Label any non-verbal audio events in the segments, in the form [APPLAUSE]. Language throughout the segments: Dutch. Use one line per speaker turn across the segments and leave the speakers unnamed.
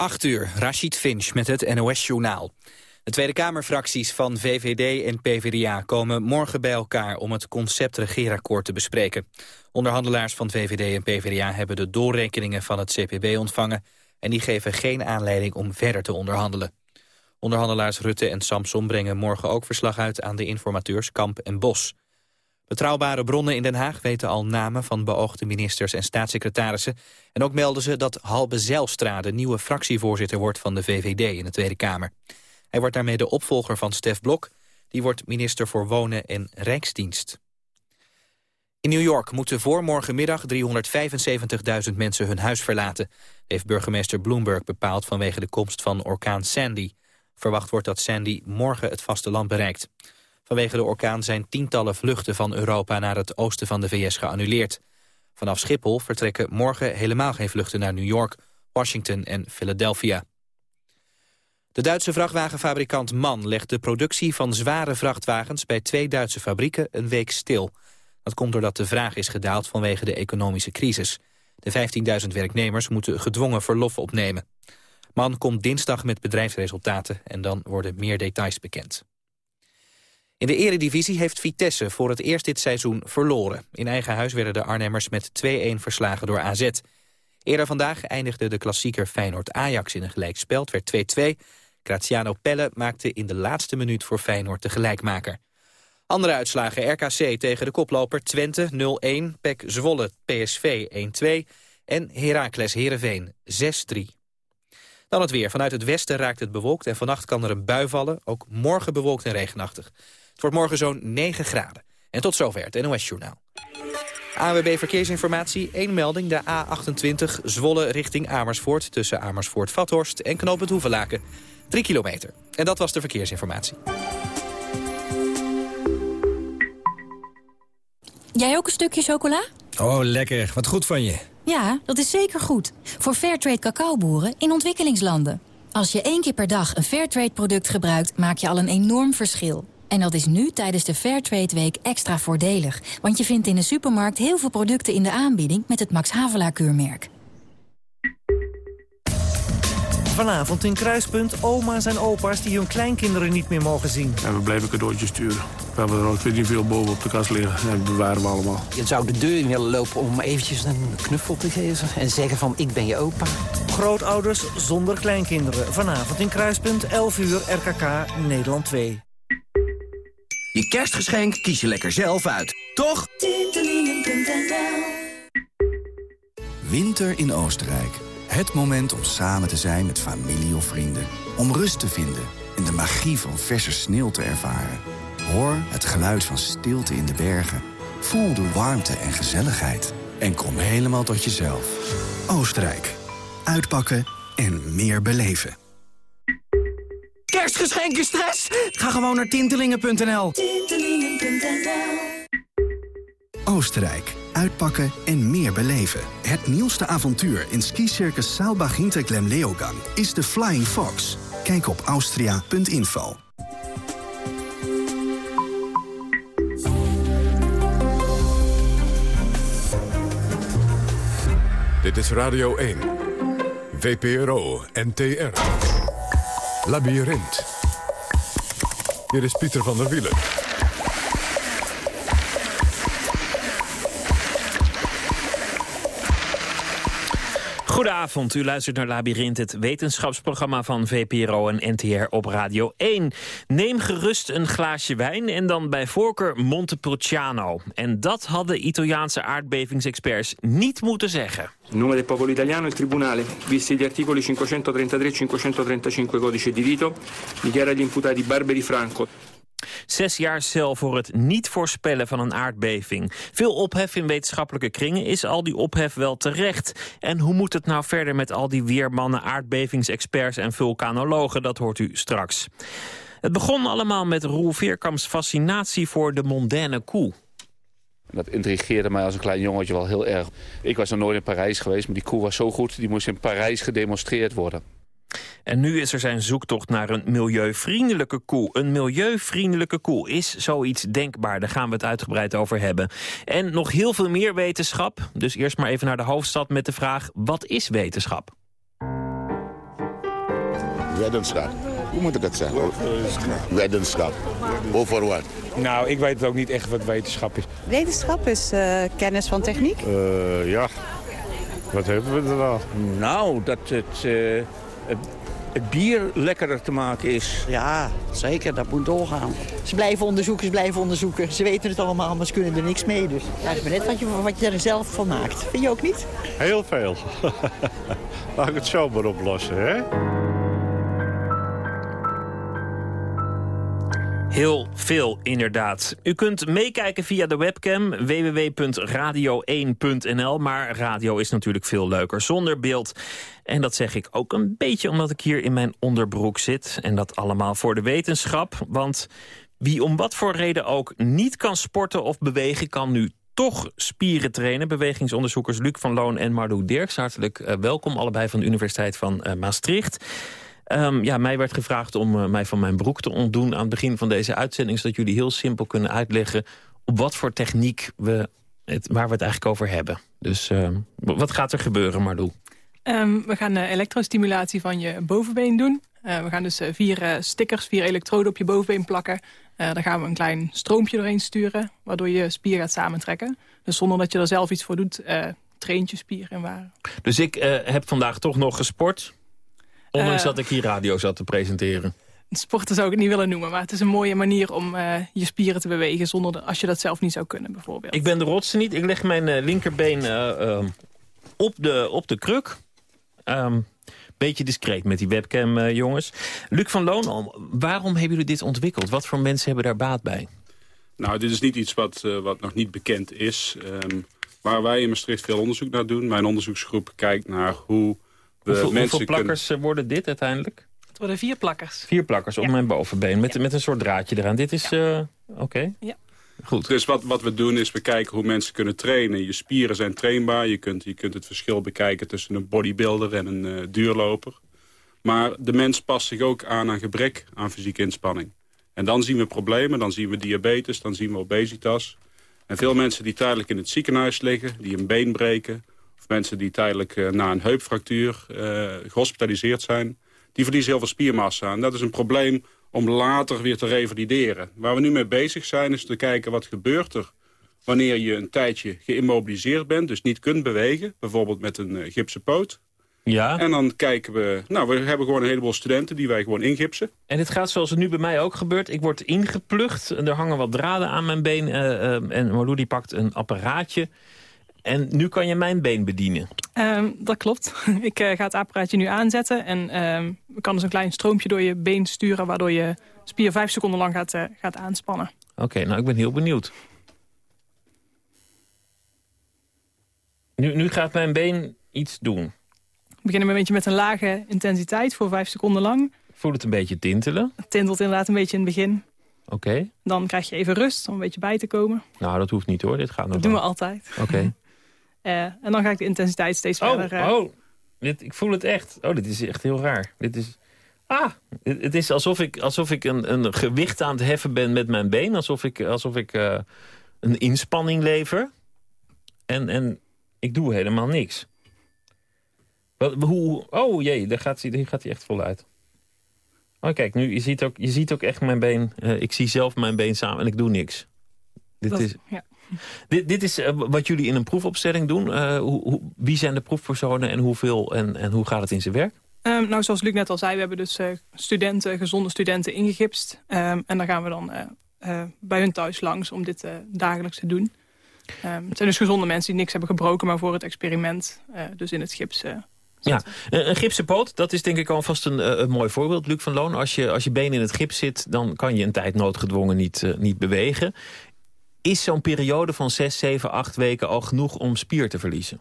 8 uur, Rashid Finch met het NOS-journaal. De Tweede Kamerfracties van VVD en PvdA komen morgen bij elkaar om het concept regeerakkoord te bespreken. Onderhandelaars van VVD en PvdA hebben de doorrekeningen van het CPB ontvangen en die geven geen aanleiding om verder te onderhandelen. Onderhandelaars Rutte en Samson brengen morgen ook verslag uit aan de informateurs Kamp en Bos. Betrouwbare bronnen in Den Haag weten al namen van beoogde ministers en staatssecretarissen. En ook melden ze dat Halbe Zijlstra de nieuwe fractievoorzitter wordt van de VVD in de Tweede Kamer. Hij wordt daarmee de opvolger van Stef Blok. Die wordt minister voor Wonen en Rijksdienst. In New York moeten voor morgenmiddag 375.000 mensen hun huis verlaten. Heeft burgemeester Bloomberg bepaald vanwege de komst van orkaan Sandy. Verwacht wordt dat Sandy morgen het vasteland bereikt. Vanwege de orkaan zijn tientallen vluchten van Europa naar het oosten van de VS geannuleerd. Vanaf Schiphol vertrekken morgen helemaal geen vluchten naar New York, Washington en Philadelphia. De Duitse vrachtwagenfabrikant MAN legt de productie van zware vrachtwagens bij twee Duitse fabrieken een week stil. Dat komt doordat de vraag is gedaald vanwege de economische crisis. De 15.000 werknemers moeten gedwongen verlof opnemen. MAN komt dinsdag met bedrijfsresultaten en dan worden meer details bekend. In de eredivisie heeft Vitesse voor het eerst dit seizoen verloren. In eigen huis werden de Arnhemmers met 2-1 verslagen door AZ. Eerder vandaag eindigde de klassieker Feyenoord-Ajax in een gelijkspel. Werd 2-2. Graziano Pelle maakte in de laatste minuut voor Feyenoord de gelijkmaker. Andere uitslagen RKC tegen de koploper Twente 0-1, PEC Zwolle PSV 1-2 en Heracles Heerenveen 6-3. Dan het weer. Vanuit het westen raakt het bewolkt en vannacht kan er een bui vallen. Ook morgen bewolkt en regenachtig. Het wordt morgen zo'n 9 graden. En tot zover het NOS Journaal. AWB Verkeersinformatie, één melding, de A28 Zwolle richting Amersfoort... tussen Amersfoort-Vathorst en Knoopend Hoevelaken. 3 kilometer. En dat was de verkeersinformatie.
Jij ook een stukje chocola?
Oh, lekker. Wat goed van je.
Ja, dat is zeker goed. Voor Fairtrade cacaoboeren in ontwikkelingslanden. Als je één keer per dag een Fairtrade-product gebruikt... maak je al een enorm verschil. En dat is nu tijdens de Fairtrade Week extra voordelig. Want je vindt in de supermarkt heel veel producten in de aanbieding... met het Max Havelaar keurmerk.
Vanavond in Kruispunt oma's en opa's die hun kleinkinderen niet meer mogen zien.
En we bleven cadeautjes sturen. We hebben er ook niet veel boven op de kast liggen. En dat bewaren we allemaal.
Je zou de deur in willen lopen om eventjes een knuffel te geven. En zeggen van, ik ben je opa.
Grootouders zonder kleinkinderen. Vanavond in Kruispunt, 11 uur, RKK, Nederland 2.
Je kerstgeschenk kies je lekker zelf uit, toch?
Winter in Oostenrijk. Het moment om samen te zijn met familie of vrienden. Om rust te vinden en de magie van verse sneeuw te ervaren. Hoor het geluid van stilte in de bergen. Voel de warmte en gezelligheid. En kom helemaal tot jezelf. Oostenrijk. Uitpakken en meer beleven.
Kerstgeschenken stress? Ga gewoon naar tintelingen.nl.
Oostenrijk. Uitpakken en meer beleven. Het nieuwste avontuur in skicircus Saalbach Hinterglemm Leogang is de Flying Fox. Kijk op austria.info.
Dit is Radio 1. VPRO NTR. Labyrinth. Hier is Pieter van der Wielen.
Goedenavond, u luistert naar Labyrinth, het wetenschapsprogramma van VPRO en NTR op Radio 1. Neem gerust een glaasje wijn en dan bij voorkeur Montepulciano. En dat hadden Italiaanse aardbevingsexperts niet moeten zeggen.
Nome del popolo italiano, il Tribunale, visti gli articoli 533-535 Codice di Rito, dichiara gli imputati Barberi Franco,
Zes jaar cel voor het niet voorspellen van een aardbeving. Veel ophef in wetenschappelijke kringen. Is al die ophef wel terecht? En hoe moet het nou verder met al die weermannen, aardbevingsexperts en vulkanologen? Dat hoort u straks. Het begon allemaal met Roel Veerkamps fascinatie voor de mondaine koe.
Dat intrigeerde mij als een klein jongetje wel heel erg. Ik was nog nooit in Parijs geweest, maar die koe was zo goed... die moest in Parijs gedemonstreerd worden.
En nu is er zijn zoektocht naar een milieuvriendelijke koe. Een milieuvriendelijke koe is zoiets denkbaar. Daar gaan we het uitgebreid over hebben. En nog heel veel meer wetenschap. Dus eerst maar even naar de hoofdstad met de vraag, wat is wetenschap?
Weddenschap. Hoe moet ik het zeggen? Weddenschap. Over wat?
Nou, ik weet ook niet echt wat wetenschap is.
Wetenschap is uh, kennis van techniek?
Uh, ja. Wat hebben we er dan?
Nou, dat het, uh, het, het, bier lekkerder te maken is.
Ja, zeker. Dat moet doorgaan. Ze blijven onderzoeken, ze blijven onderzoeken. Ze weten het allemaal, maar ze kunnen er niks mee. Dus ja, is maar net wat je, wat je er zelf van maakt. Vind je ook niet?
Heel veel. [LAUGHS] Laat ik het zo maar oplossen, hè?
Heel veel, inderdaad. U kunt meekijken via de webcam www.radio1.nl. Maar radio is natuurlijk veel leuker zonder beeld. En dat zeg ik ook een beetje omdat ik hier in mijn onderbroek zit. En dat allemaal voor de wetenschap. Want wie om wat voor reden ook niet kan sporten of bewegen... kan nu toch spieren trainen. Bewegingsonderzoekers Luc van Loon en Marlou Dirks. Hartelijk uh, welkom, allebei van de Universiteit van uh, Maastricht. Um, ja, mij werd gevraagd om uh, mij van mijn broek te ontdoen aan het begin van deze uitzending... zodat jullie heel simpel kunnen uitleggen op wat voor techniek we het, waar we het eigenlijk over hebben. Dus uh, wat gaat er gebeuren, Marlou?
Um, we gaan uh, elektrostimulatie van je bovenbeen doen. Uh, we gaan dus vier stickers, vier elektroden op je bovenbeen plakken. daar gaan we een klein stroompje doorheen sturen, waardoor je spier gaat samentrekken. Dus zonder dat je er zelf iets voor doet, traint je spier en waar.
Dus ik heb vandaag toch nog gesport... Ondanks dat ik hier radio zat te presenteren.
Sporten zou ik het niet willen noemen, maar het is een mooie manier om uh, je spieren te bewegen... zonder de, als je dat zelf niet zou kunnen, bijvoorbeeld.
Ik ben de rotste niet. Ik leg mijn uh, linkerbeen uh, op, de, op de kruk. Um, beetje discreet met die webcam, jongens. Luc van Loon, waarom hebben jullie dit ontwikkeld? Wat voor mensen hebben daar baat bij?
Nou, dit is niet iets wat, wat nog niet bekend is. Um, waar wij in Maastricht veel onderzoek naar doen. Mijn onderzoeksgroep kijkt naar hoe
Hoeveel, hoeveel, plakkers kunnen... worden dit uiteindelijk?
Het worden vier plakkers.
Vier plakkers op mijn bovenbeen met, met een soort draadje eraan. Dit is... Ja. Uh, Oké. Okay.
Ja.
Goed. Dus wat, wat we doen is we kijken hoe mensen kunnen trainen. Je spieren zijn trainbaar. Je kunt, je kunt het verschil bekijken tussen een bodybuilder en een uh, duurloper. Maar de mens past zich ook aan aan gebrek aan fysieke inspanning. En dan zien we problemen, dan zien we diabetes, dan zien we obesitas. En veel mensen die tijdelijk in het ziekenhuis liggen, die een been breken mensen die tijdelijk uh, na een heupfractuur uh, gehospitaliseerd zijn... die verliezen heel veel spiermassa. En dat is een probleem om later weer te revalideren. Waar we nu mee bezig zijn is te kijken wat gebeurt er... wanneer je een tijdje geïmmobiliseerd bent, dus niet kunt bewegen. Bijvoorbeeld met een uh, gipsen poot.
Ja.
En dan kijken we... Nou, we hebben gewoon een heleboel studenten die wij gewoon ingipsen.
En het gaat zoals het nu bij mij ook gebeurt. Ik word ingeplucht. Er hangen wat draden aan mijn been. en Marlou die pakt een apparaatje... En nu kan je mijn been bedienen.
Um, dat klopt. [LAUGHS] Ik uh, ga het apparaatje nu aanzetten. En um, kan dus een klein stroompje door je been sturen... waardoor je spier vijf seconden lang gaat, uh, gaat aanspannen.
Oké, okay, nou ik ben heel benieuwd. Nu, nu gaat mijn been iets doen.
We beginnen een beetje met een lage intensiteit voor vijf seconden lang.
Voel het een beetje tintelen?
Het tintelt inderdaad een beetje in het begin.
Oké. Okay.
Dan krijg je even rust om een beetje bij te komen.
Nou, dat hoeft niet hoor. Dit gaat nog
Dat doen we altijd.
Oké. Okay. [LAUGHS]
Uh, en dan ga ik de intensiteit steeds
oh,
verder...
Uh... Oh, dit, ik voel het echt. Oh, dit is echt heel raar. Dit is... Ah, het, het is alsof ik, alsof ik een, een gewicht aan het heffen ben met mijn been. Alsof ik, alsof ik uh, een inspanning lever. En, en ik doe helemaal niks. Wat, hoe, oh jee, daar gaat, hij, daar gaat hij echt voluit. Oh kijk, nu, je ziet ook, je ziet ook echt mijn been. Uh, ik zie zelf mijn been samen en ik doe niks. Dit
Dat,
is...
Ja.
Dit, dit is uh, wat jullie in een proefopstelling doen. Uh, hoe, hoe, wie zijn de proefpersonen en hoeveel en, en hoe gaat het in zijn werk?
Um, nou, zoals Luc net al zei, we hebben dus uh, studenten, gezonde studenten ingegipst. Um, en dan gaan we dan bij hun thuis langs om dit dagelijks te doen. Um, het zijn dus gezonde mensen die niks hebben gebroken, maar voor het experiment dus in het gips
ja, een gipsen poot, dat is denk ik alvast een, een mooi voorbeeld, Luc van Loon. Als je, als je been in het gips zit, dan kan je een tijd noodgedwongen niet, uh, niet bewegen. Is zo'n periode van 6, 7, 8 weken al genoeg om spier te verliezen?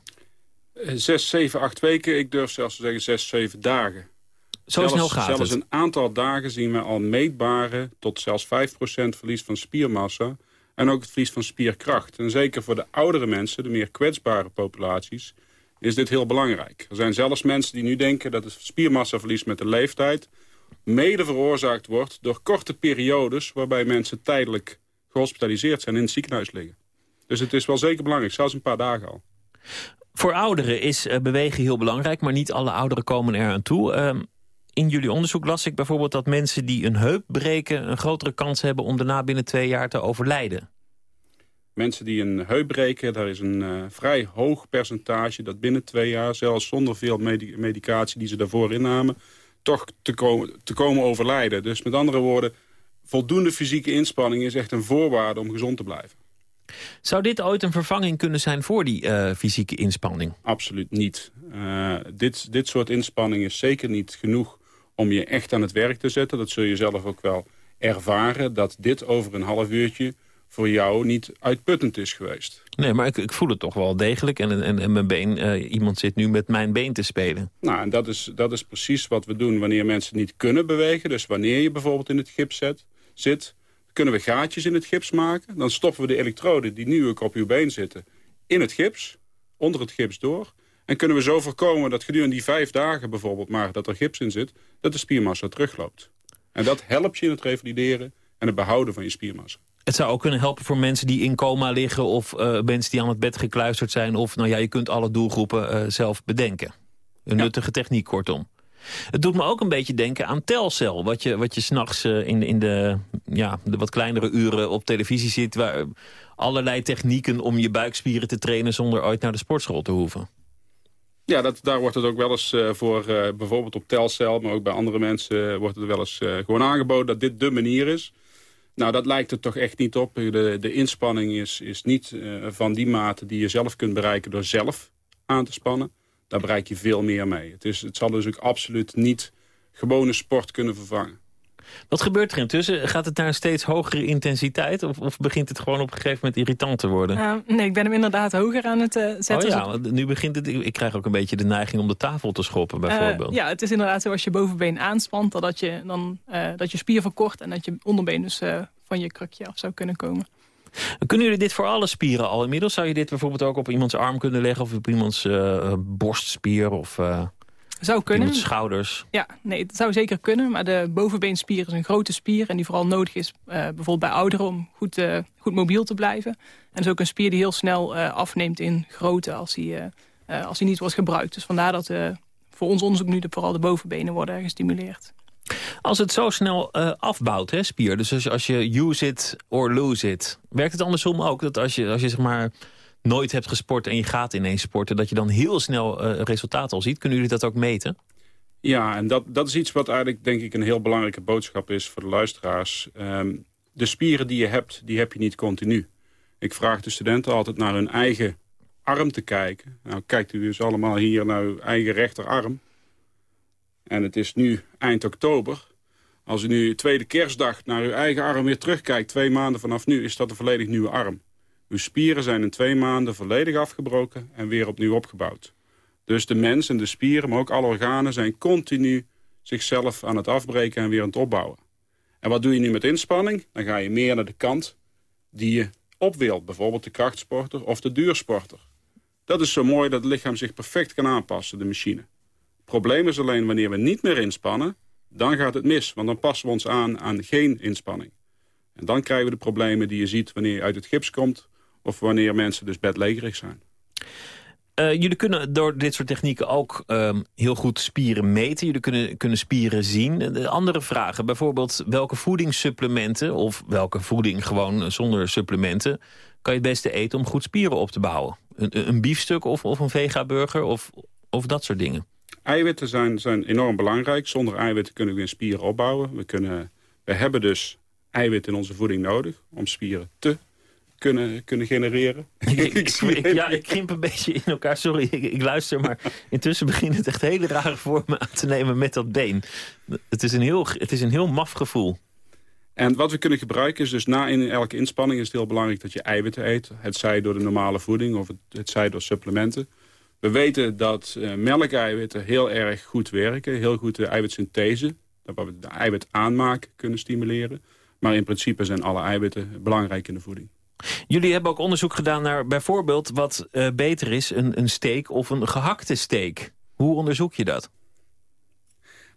6, 7, 8 weken, ik durf zelfs te zeggen 6, 7 dagen.
Zo zelfs, snel gaat
zelfs
het?
Zelfs een aantal dagen zien we al meetbare tot zelfs 5% verlies van spiermassa... en ook het verlies van spierkracht. En zeker voor de oudere mensen, de meer kwetsbare populaties... is dit heel belangrijk. Er zijn zelfs mensen die nu denken dat het spiermassaverlies met de leeftijd... mede veroorzaakt wordt door korte periodes... waarbij mensen tijdelijk gehospitaliseerd zijn in het ziekenhuis liggen. Dus het is wel zeker belangrijk, zelfs een paar dagen al.
Voor ouderen is uh, bewegen heel belangrijk, maar niet alle ouderen komen er aan toe. Uh, in jullie onderzoek las ik bijvoorbeeld dat mensen die een heup breken... een grotere kans hebben om daarna binnen twee jaar te overlijden.
Mensen die een heup breken, daar is een uh, vrij hoog percentage... dat binnen twee jaar, zelfs zonder veel medi medicatie die ze daarvoor innamen... toch te, komen te komen overlijden. Dus met andere woorden, voldoende fysieke inspanning... is echt een voorwaarde om gezond te blijven.
Zou dit ooit een vervanging kunnen zijn voor die uh, fysieke inspanning?
Absoluut niet. Uh, dit, dit soort inspanning is zeker niet genoeg om je echt aan het werk te zetten. Dat zul je zelf ook wel ervaren, dat dit over een half uurtje voor jou niet uitputtend is geweest.
Nee, maar ik, ik voel het toch wel degelijk. En, en, en mijn been, uh, iemand zit nu met mijn been te spelen.
Nou, en dat is, dat is precies wat we doen wanneer mensen niet kunnen bewegen. Dus wanneer je bijvoorbeeld in het gips zet, zit, kunnen we gaatjes in het gips maken. Dan stoppen we de elektroden die nu ook op uw been zitten in het gips, onder het gips door. En kunnen we zo voorkomen dat gedurende die vijf dagen bijvoorbeeld maar dat er gips in zit, dat de spiermassa terugloopt. En dat helpt je in het revalideren en het behouden van je spiermassa.
Het zou ook kunnen helpen voor mensen die in coma liggen... of uh, mensen die aan het bed gekluisterd zijn. Of nou ja, je kunt alle doelgroepen uh, zelf bedenken. Een ja. nuttige techniek, kortom. Het doet me ook een beetje denken aan Telcel. Wat je, wat je s'nachts uh, in, in de, ja, de wat kleinere uren op televisie ziet... waar allerlei technieken om je buikspieren te trainen... zonder ooit naar de sportschool te hoeven.
Ja, dat, daar wordt het ook wel eens uh, voor, bijvoorbeeld op Telcel... maar ook bij andere mensen wordt het wel eens gewoon aangeboden... dat dit de manier is. Nou, dat lijkt er toch echt niet op. De, de inspanning is, is niet van die mate die je zelf kunt bereiken... door zelf aan te spannen. Daar bereik je veel meer mee. Het, is, het zal dus ook absoluut niet gewone sport kunnen vervangen.
Wat gebeurt er intussen? Gaat het naar een steeds hogere intensiteit? Of, of begint het gewoon op een gegeven moment irritant te worden?
Uh, nee, ik ben hem inderdaad hoger aan het uh, zetten.
Oh ja, want nu begint het... Ik krijg ook een beetje de neiging om de tafel te schoppen bijvoorbeeld.
Uh, ja, het is inderdaad zo als je bovenbeen aanspant... dat je, dan, dat je spier verkort en dat je onderbeen dus van je krukje af zou kunnen komen.
Kunnen jullie dit voor alle spieren al inmiddels? Zou je dit bijvoorbeeld ook op iemands arm kunnen leggen... of op iemands borstspier of...
Zou kunnen.
schouders.
Ja, nee, het zou zeker kunnen. Maar de bovenbeenspier is een grote spier. En die vooral nodig is uh, bijvoorbeeld bij ouderen om goed, uh, goed mobiel te blijven. En is ook een spier die heel snel uh, afneemt in grootte als hij, als hij niet wordt gebruikt. Dus vandaar dat voor ons onderzoek nu de, vooral de bovenbenen worden gestimuleerd.
Als het zo snel afbouwt, hè, spier. Dus als je, use it or lose it. Werkt het andersom ook? Dat als je, als je zeg maar nooit hebt gesport en je gaat ineens sporten... dat je dan heel snel uh, resultaten al ziet. Kunnen jullie dat ook meten?
Ja, en dat, dat is iets wat eigenlijk denk ik een heel belangrijke boodschap is voor de luisteraars. Um, de spieren die je hebt, die heb je niet continu. Ik vraag de studenten altijd naar hun eigen arm te kijken. Nou, kijkt u dus allemaal hier naar uw eigen rechterarm. En het is nu eind oktober. Als u nu tweede kerstdag naar uw eigen arm weer terugkijkt... twee maanden vanaf nu, is dat een volledig nieuwe arm. Uw spieren zijn in twee maanden volledig afgebroken en weer opnieuw opgebouwd. Dus de mens en de spieren, maar ook alle organen... zijn continu zichzelf aan het afbreken en weer aan het opbouwen. En wat doe je nu met inspanning? Dan ga je meer naar de kant die je op wilt. Bijvoorbeeld de krachtsporter of de duursporter. Dat is zo mooi dat het lichaam zich perfect kan aanpassen, de machine. Probleem is alleen wanneer we niet meer inspannen... dan gaat het mis, want dan passen we ons aan aan geen inspanning. En dan krijgen we de problemen die je ziet wanneer je uit het gips komt... of wanneer mensen dus bedlegerig zijn.
Uh, jullie kunnen door dit soort technieken ook um, heel goed spieren meten. Jullie kunnen, kunnen spieren zien. De andere vragen, bijvoorbeeld welke voedingssupplementen... of welke voeding gewoon zonder supplementen... kan je het beste eten om goed spieren op te bouwen? Een, een biefstuk of, of een vegaburger of, of dat soort dingen?
Eiwitten zijn, zijn enorm belangrijk. Zonder eiwitten kunnen we geen spieren opbouwen. We, kunnen, we hebben dus eiwit in onze voeding nodig om spieren te kunnen, kunnen genereren. [LAUGHS]
Ik, ik, ja, ik krimp een beetje in elkaar. Sorry, ik, ik, luister, maar intussen begint het echt hele rare vormen aan te nemen met dat been. Het is een heel, het is een heel maf gevoel.
En wat we kunnen gebruiken is dus na in elke inspanning is het heel belangrijk dat je eiwitten eet. Het zij door de normale voeding of het, het zij door supplementen. We weten dat uh, melkeiwitten heel erg goed werken. Heel goed de eiwitsynthese, dat we de eiwit aanmaken kunnen stimuleren. Maar in principe zijn alle eiwitten belangrijk in de voeding.
Jullie hebben ook onderzoek gedaan naar bijvoorbeeld wat uh, beter is... Een, een steak of een gehakte steak. Hoe onderzoek je dat?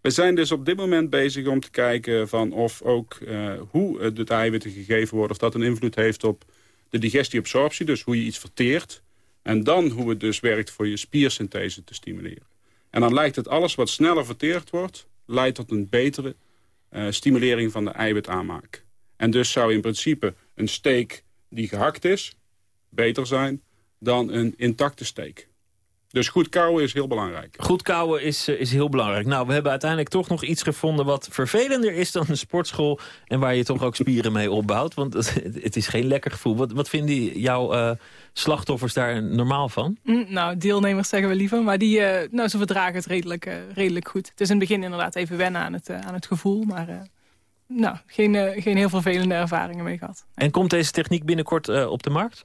We zijn dus op dit moment bezig om te kijken van of ook uh, hoe het eiwitten gegeven worden... of dat een invloed heeft op de digestieabsorptie, dus hoe je iets verteert. En dan hoe het dus werkt voor je spiersynthese te stimuleren. En dan lijkt het alles wat sneller verteerd wordt... leidt tot een betere uh, stimulering van de eiwitaanmaak. En dus zou in principe een steak die gehakt is beter zijn dan een intacte steak. Dus goed kouwen is heel belangrijk.
Goed kouwen is, eh, is heel belangrijk. Nou, we hebben uiteindelijk toch nog iets gevonden... wat vervelender is dan een sportschool... en waar je toch ook spieren mee opbouwt. Want het, is geen lekker gevoel. Wat, wat vinden jouw uh, slachtoffers daar normaal van?
Mm, nou, deelnemers zeggen we liever. Maar die, uh, nou, ze verdragen het redelijk, redelijk goed. Het is in het begin inderdaad even wennen aan het, aan het gevoel. Maar nou, geen, geen heel vervelende ervaringen mee gehad.
En komt deze techniek binnenkort op de markt?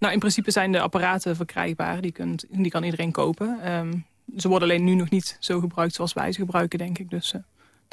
Nou, in principe zijn de apparaten verkrijgbaar. Die, kunt, die kan iedereen kopen. Ehm, ze worden alleen nu nog niet zo gebruikt zoals wij ze gebruiken, denk ik. Dus uh,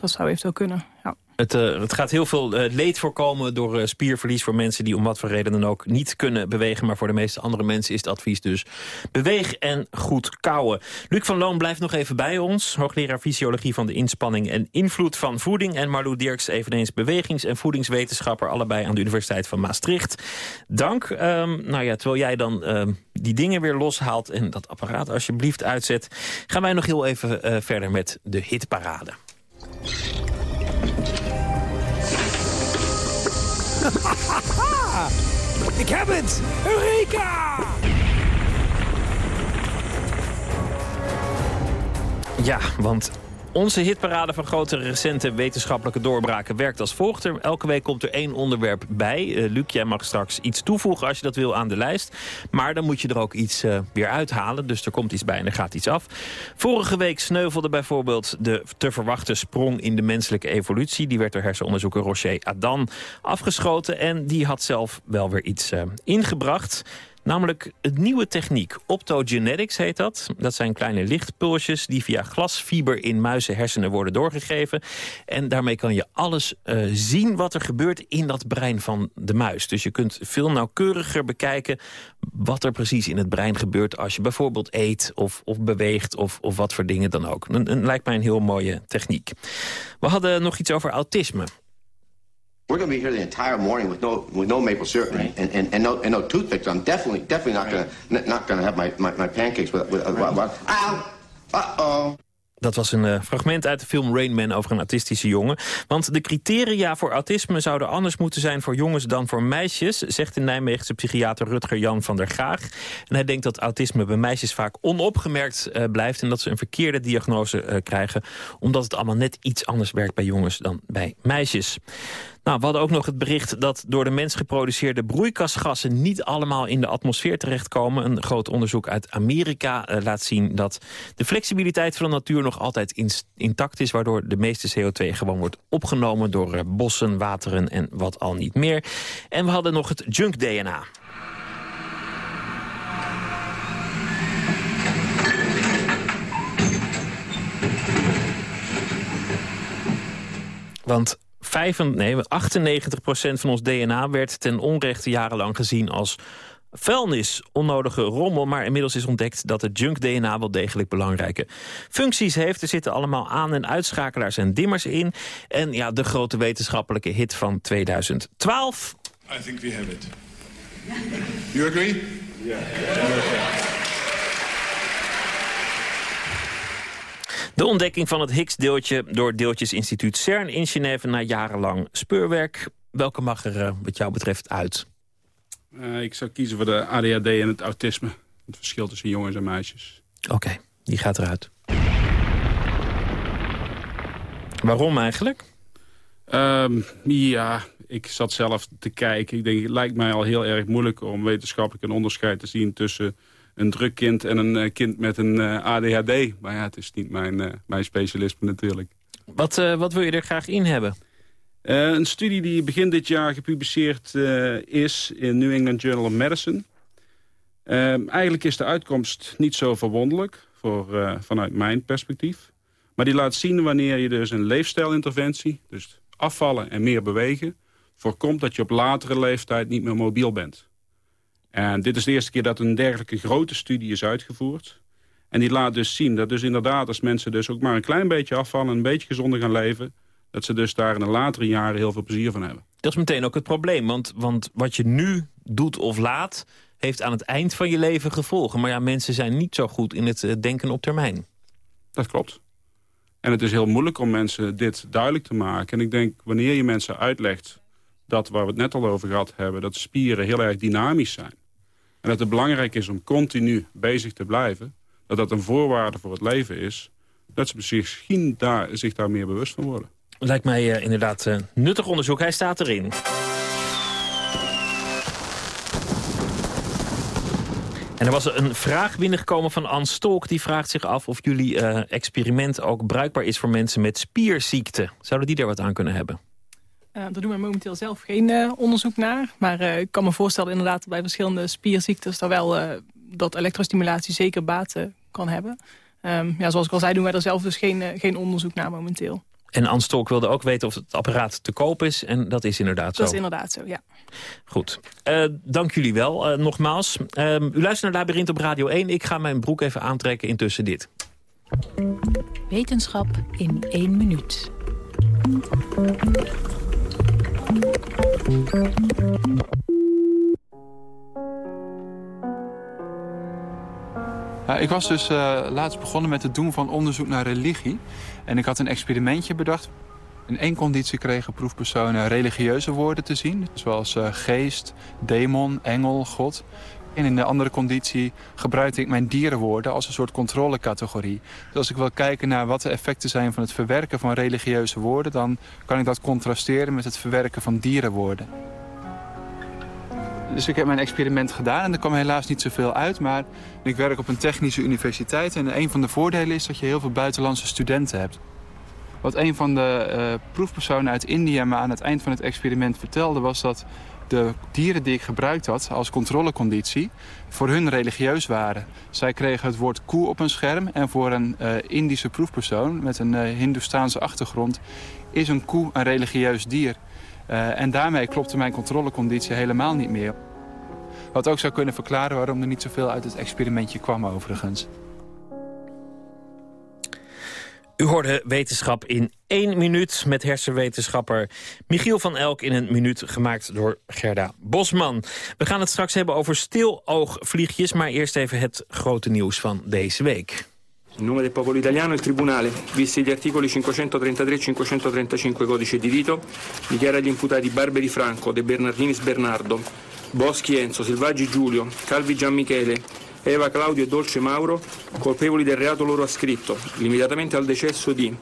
dat zou eventueel kunnen, ja.
Het, uh, het, gaat heel veel uh, leed voorkomen door uh, spierverlies voor mensen die om wat voor reden dan ook niet kunnen bewegen. Maar voor de meeste andere mensen is het advies dus beweeg en goed kouwen. Luc van Loon blijft nog even bij ons. Hoogleraar fysiologie van de inspanning en invloed van voeding. En Marlou Dirks eveneens bewegings- en voedingswetenschapper. Allebei aan de Universiteit van Maastricht. Dank. Um, nou ja, terwijl jij dan um, die dingen weer loshaalt en dat apparaat alsjeblieft uitzet. Gaan wij nog heel even verder met de hitparade. [LAUGHS]
Ik heb het! Eureka!
Ja, want onze hitparade van grote recente wetenschappelijke doorbraken werkt als volgt. Elke week komt er één onderwerp bij. Uh, Luc, jij mag straks iets toevoegen als je dat wil aan de lijst. Maar dan moet je er ook iets uh, weer uithalen. Dus er komt iets bij en er gaat iets af. Vorige week sneuvelde bijvoorbeeld de te verwachten sprong in de menselijke evolutie. Die werd door hersenonderzoeker Rocher Adan afgeschoten. En die had zelf wel weer iets uh, ingebracht. Namelijk een nieuwe techniek. Optogenetics heet dat. Dat zijn kleine lichtpulsjes die via glasfiber in muizenhersenen worden doorgegeven. En daarmee kan je alles uh, zien wat er gebeurt in dat brein van de muis. Dus je kunt veel nauwkeuriger bekijken wat er precies in het brein gebeurt... als je bijvoorbeeld eet of, of beweegt of, of wat voor dingen dan ook. Een, een, lijkt mij een heel mooie techniek. We hadden nog iets over autisme.
We're going to be here the entire morning with no with no maple syrup right. and, and, and no and no toothpicks. I'm definitely definitely not right. going to not going to have my, my, my pancakes with, with right. uh, ow, uh oh.
Dat was een uh, fragment uit de film Rain Man over een autistische jongen. Want de criteria voor autisme zouden anders moeten zijn voor jongens dan voor meisjes, zegt de Nijmeegse psychiater Rutger Jan van der Gaag. En hij denkt dat autisme bij meisjes vaak onopgemerkt uh, blijft en dat ze een verkeerde diagnose uh, krijgen, omdat het allemaal net iets anders werkt bij jongens dan bij meisjes. Nou, we hadden ook nog het bericht dat door de mens geproduceerde broeikasgassen niet allemaal in de atmosfeer terechtkomen. Een groot onderzoek uit Amerika uh, laat zien dat de flexibiliteit van de natuur nog altijd in, intact is, waardoor de meeste CO2 gewoon wordt opgenomen door uh, bossen, wateren en wat al niet meer. En we hadden nog het junk-DNA. Want 5, nee, 98% van ons DNA werd ten onrechte jarenlang gezien als vuilnis, onnodige rommel. Maar inmiddels is ontdekt dat het junk-DNA wel degelijk belangrijke functies heeft. Er zitten allemaal aan- en uitschakelaars en dimmers in. En ja, de grote wetenschappelijke hit van 2012.
I think we have it. You agree? Yeah.
De ontdekking van het Higgs-deeltje door het Deeltjesinstituut CERN in Genève... na jarenlang speurwerk. Welke mag er uh, wat jou betreft uit?
Uh, ik zou kiezen voor de ADHD en het autisme. Het verschil tussen jongens en meisjes.
Oké, okay, die gaat eruit. Waarom eigenlijk?
Um, ja, ik zat zelf te kijken. Ik denk, het lijkt mij al heel erg moeilijk om wetenschappelijk een onderscheid te zien... tussen een druk kind en een uh, kind met een uh, ADHD. Maar ja, het is niet mijn, uh, mijn specialisme natuurlijk.
Wat, wat wil je er graag in hebben?
een studie die begin dit jaar gepubliceerd is in New England Journal of Medicine. Ehm, eigenlijk is de uitkomst niet zo verwonderlijk voor, vanuit mijn perspectief. Maar die laat zien wanneer je dus een leefstijlinterventie, dus afvallen en meer bewegen, voorkomt dat je op latere leeftijd niet meer mobiel bent. En dit is de eerste keer dat een dergelijke grote studie is uitgevoerd. En die laat dus zien dat dus inderdaad als mensen dus ook maar een klein beetje afvallen... een beetje gezonder gaan leven... dat ze dus daar in de latere jaren heel veel plezier van hebben.
Dat is meteen ook het probleem. Want, want wat je nu doet of laat... heeft aan het eind van je leven gevolgen. Maar ja, mensen zijn niet zo goed in het denken op termijn.
Dat klopt. En het is heel moeilijk om mensen dit duidelijk te maken. En ik denk, wanneer je mensen uitlegt dat waar we het net al over gehad hebben... dat spieren heel erg dynamisch zijn. En dat het belangrijk is om continu bezig te blijven. Dat dat een voorwaarde voor het leven is. Dat ze misschien daar, zich daar meer bewust van worden.
Lijkt mij uh, inderdaad uh, nuttig onderzoek. Hij staat erin. En er was een vraag binnengekomen van Anne Stolk. Die vraagt zich af of jullie uh, experiment ook bruikbaar is voor mensen met spierziekte. Zouden die daar wat aan kunnen hebben?
Uh, daar doen we momenteel zelf geen uh, onderzoek naar. Maar uh, ik kan me voorstellen inderdaad bij verschillende spierziektes... daar wel dat elektrostimulatie zeker baat kan hebben. Um, ja, zoals ik al zei doen wij er zelf dus geen, geen onderzoek naar momenteel.
En Anne Stolk wilde ook weten of het apparaat te koop is. En dat is inderdaad zo.
Dat is inderdaad zo, ja.
Goed. dank jullie wel, nogmaals. Ehm, u luistert naar Labyrinth op Radio 1. Ik ga mijn broek even aantrekken intussen dit.
Wetenschap in één minuut.
Ik was dus uh, laatst begonnen met het doen van onderzoek naar religie. En ik had een experimentje bedacht. In één conditie kregen proefpersonen religieuze woorden te zien. Zoals uh, geest, demon, engel, god. En in de andere conditie gebruikte ik mijn dierenwoorden als een soort controlecategorie. Dus als ik wil kijken naar wat de effecten zijn van het verwerken van religieuze woorden... dan kan ik dat contrasteren met het verwerken van dierenwoorden. Dus ik heb mijn experiment gedaan en er kwam helaas niet zoveel uit. Maar ik werk op een technische universiteit en een van de voordelen is dat je heel veel buitenlandse studenten hebt. Wat een van de uh, proefpersonen uit India me aan het eind van het experiment vertelde... was dat de dieren die ik gebruikt had als controleconditie voor hun religieus waren. Zij kregen het woord koe op een scherm en voor een uh, Indische proefpersoon met een uh, Hindoestaanse achtergrond is een koe een religieus dier. Uh, en daarmee klopte mijn controleconditie helemaal niet meer. Wat ook zou kunnen verklaren waarom er niet zoveel uit het experimentje kwam overigens.
U hoorde wetenschap in één minuut met hersenwetenschapper Michiel van Elk... in een minuut gemaakt door Gerda Bosman. We gaan het straks hebben over stiloogvliegjes... maar eerst even het grote nieuws van deze week.
In nome del popolo italiano, il Tribunale, visti gli articoli 533 e 535 codice di rito, dichiara gli imputati Barberi Franco, De Bernardinis Bernardo, Boschi Enzo, Selvaggi Giulio, Calvi Gianmichele, Eva Claudio e Dolce Mauro, colpevoli del reato loro ascritto, limitatamente al decesso di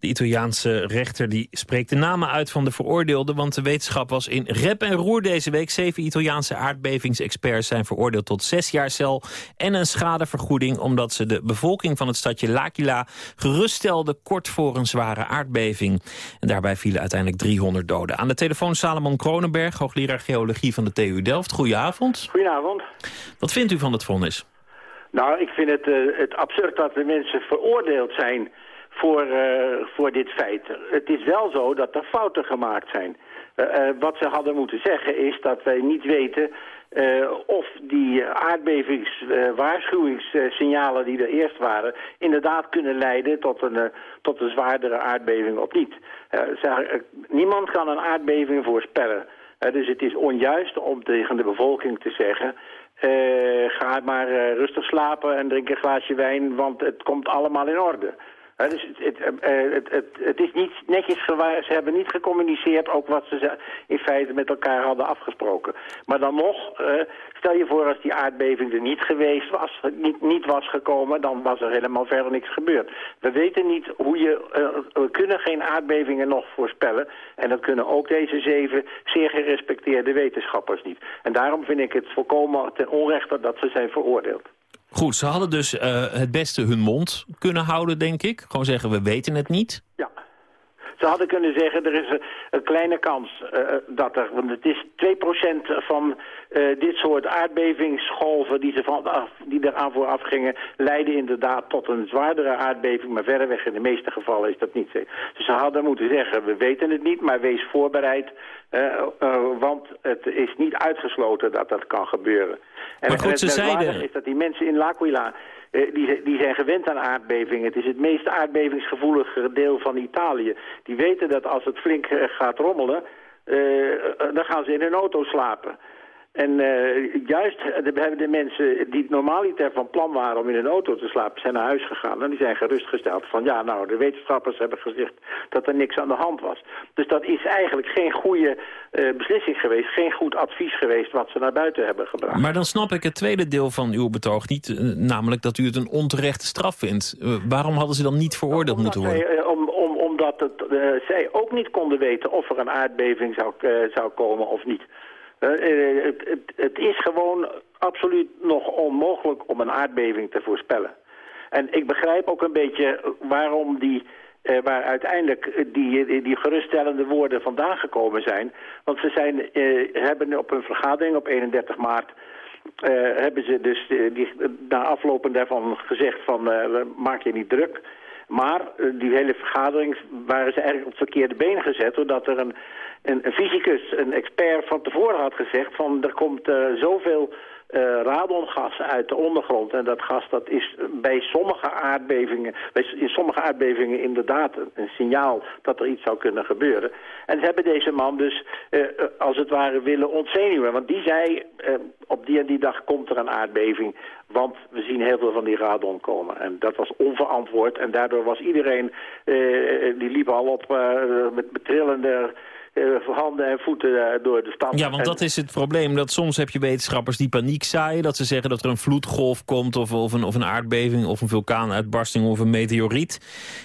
De Italiaanse rechter die spreekt de namen uit van de veroordeelden... want de wetenschap was in rep en roer deze week. Zeven Italiaanse aardbevingsexperts zijn veroordeeld tot zes jaar cel... en een schadevergoeding omdat ze de bevolking van het stadje L'Aquila... geruststelden kort voor een zware aardbeving. En daarbij vielen uiteindelijk 300 doden. Aan de telefoon Salomon Kronenberg, hoogleraar geologie van de TU Delft. Goedenavond.
Goedenavond.
Wat vindt u van het vonnis?
Nou, ik vind het, uh, het absurd dat de mensen veroordeeld zijn voor, uh, voor dit feit. Het is wel zo dat er fouten gemaakt zijn. Uh, uh, wat ze hadden moeten zeggen is dat wij niet weten of die aardbevingswaarschuwingssignalen die er eerst waren... inderdaad kunnen leiden tot een, tot een zwaardere aardbeving of niet. Niemand kan een aardbeving voorspellen. dus het is onjuist om tegen de bevolking te zeggen... ga maar rustig slapen en drink een glaasje wijn, want het komt allemaal in orde. Dus het, het, uh, het, het, het, is niet netjes gewaar. Ze hebben niet gecommuniceerd ook wat ze in feite met elkaar hadden afgesproken. Maar dan nog, uh, stel je voor als die aardbeving er niet geweest was, niet, niet was gekomen, dan was er helemaal verder niks gebeurd. We weten niet hoe je, we kunnen geen aardbevingen nog voorspellen. En dat kunnen ook deze zeven zeer gerespecteerde wetenschappers niet. En daarom vind ik het volkomen ten onrechte dat ze zijn veroordeeld.
Goed, ze hadden dus uh, het beste hun mond kunnen houden, denk ik. Gewoon zeggen, we weten het niet.
Ja. Ze hadden kunnen zeggen, er is een, kleine kans uh, dat er... Want het is 2% van uh, dit soort aardbevingsgolven die, ze van, af, die eraan vooraf gingen... leiden inderdaad tot een zwaardere aardbeving. Maar verreweg in de meeste gevallen is dat niet zo. Dus ze hadden moeten zeggen, we weten het niet, maar wees voorbereid... Uh, uh, want het is niet uitgesloten dat dat kan gebeuren. En
maar goed, ze zeiden...
is dat die mensen in L'Aquila... Uh, die, die, zijn gewend aan aardbevingen. Het is het meest aardbevingsgevoelige deel van Italië. Die weten dat als het flink gaat rommelen... dan gaan ze in hun auto slapen. En uh, juist hebben de mensen die normaliter van plan waren om in een auto te slapen, zijn naar huis gegaan. En die zijn gerustgesteld van ja, nou, de wetenschappers hebben gezegd dat er niks aan de hand was. Dus dat is eigenlijk geen goede uh, beslissing geweest, geen goed advies geweest wat ze naar buiten hebben gebracht.
Maar dan snap ik het tweede deel van uw betoog niet, uh, namelijk dat u het een onterechte straf vindt. waarom hadden ze dan niet veroordeeld moeten worden?
Om, om, omdat het, zij ook niet konden weten of er een aardbeving zou, zou komen of niet. Uh, het, het, is gewoon absoluut nog onmogelijk om een aardbeving te voorspellen. En ik begrijp ook een beetje waarom die, uh, waar uiteindelijk die, die geruststellende woorden vandaan gekomen zijn. Want ze zijn, hebben op een vergadering op 31 maart... hebben ze dus die, na aflopen daarvan gezegd van maak je niet druk... Maar die hele vergadering waren ze eigenlijk op verkeerde been gezet... doordat er een een, fysicus, een expert van tevoren had gezegd... van er komt uh, zoveel uh, radongas uit de ondergrond. En dat gas dat is bij sommige aardbevingen, bij, in sommige aardbevingen inderdaad een, signaal dat er iets zou kunnen gebeuren. En ze hebben deze man dus uh, als het ware willen ontzenuwen. Want die zei, op die en die dag komt er een aardbeving. Want we zien heel veel van die radon komen. En dat was onverantwoord. En daardoor was iedereen, die liep al op met betrillende handen en voeten uh, door de stad.
Ja, want dat is het probleem. Dat soms heb je wetenschappers die paniek zaaien. Dat ze zeggen dat er een vloedgolf komt of, of, een, of een aardbeving of een vulkaanuitbarsting of een meteoriet.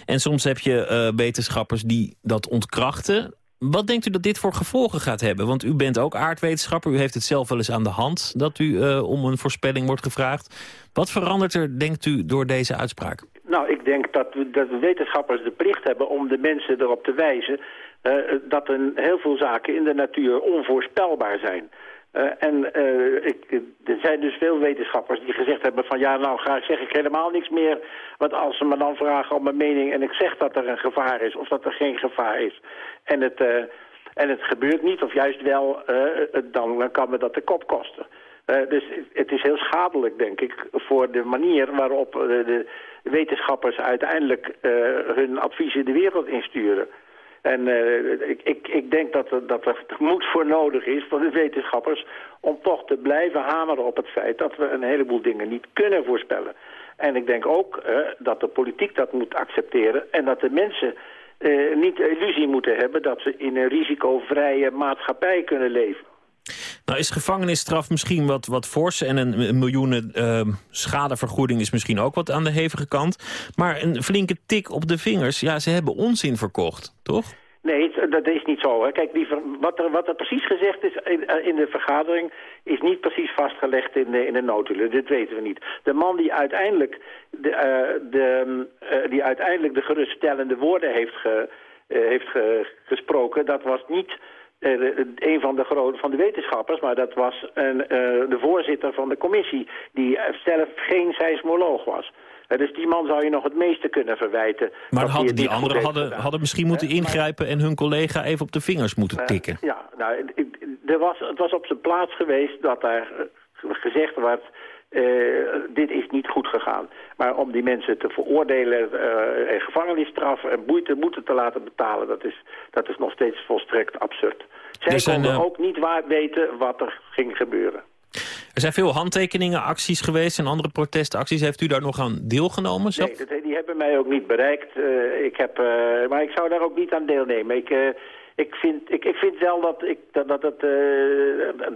En soms heb je uh, wetenschappers die dat ontkrachten. Wat denkt u dat dit voor gevolgen gaat hebben? Want u bent ook aardwetenschapper. U heeft het zelf wel eens aan de hand dat u om een voorspelling wordt gevraagd. Wat verandert er, denkt u, door deze uitspraak?
Nou, ik denk dat, we, dat wetenschappers de plicht hebben om de mensen erop te wijzen uh, dat er heel veel zaken in de natuur onvoorspelbaar zijn. Uh, en uh, ik, er zijn dus veel wetenschappers die gezegd hebben van... ja, nou ga, zeg ik helemaal niks meer. Want als ze me dan vragen om mijn mening... en ik zeg dat er een gevaar is of dat er geen gevaar is... en het, en het gebeurt niet of juist wel, dan kan me dat de kop kosten. dus het is heel schadelijk, denk ik, voor de manier waarop de wetenschappers uiteindelijk hun adviezen de wereld insturen. En uh, ik, ik, ik denk dat er, dat er moed voor nodig is van de wetenschappers... om toch te blijven hameren op het feit dat we een heleboel dingen niet kunnen voorspellen. En ik denk ook uh, dat de politiek dat moet accepteren... en dat de mensen uh, niet de illusie moeten hebben... dat ze in een risicovrije maatschappij kunnen leven.
Nou is gevangenisstraf misschien wat, wat fors en een miljoenen uh, schadevergoeding is misschien ook wat aan de hevige kant. Maar een flinke tik op de vingers, ja, ze hebben onzin verkocht, toch?
Nee, dat is niet zo. Hè. Kijk, die, wat, er, wat er precies gezegd is in, eh, in, de vergadering... is niet precies vastgelegd in de, in de notulen. Dit weten we niet. De man die uiteindelijk de, uh, de, uh, die uiteindelijk de geruststellende woorden heeft, ge, heeft ge, gesproken... dat was niet een van de, grote, van de wetenschappers, maar dat was een, uh, de voorzitter van de commissie, die zelf geen seismoloog was. Uh, dus die man zou je nog het meeste kunnen verwijten.
Maar hadden die anderen hadden, hadden misschien moeten ingrijpen en hun collega even op de vingers moeten tikken?
ja, nou, er was, het was op zijn plaats geweest dat daar gezegd werd... Uh, dit is niet goed gegaan. Maar om die mensen te veroordelen uh, en gevangenisstraffen en boete moeten te laten betalen... dat is, dat is nog steeds volstrekt absurd. Zij konden uh... ook niet waar weten wat er ging gebeuren.
Er zijn veel handtekeningen, acties geweest en andere protestacties. Heeft u daar nog aan deelgenomen? Zelf?
Nee, dat, die hebben mij ook niet bereikt. ik heb, maar ik zou daar ook niet aan deelnemen. Ik, ik, vind, ik, ik vind wel dat, ik, dat, dat, het,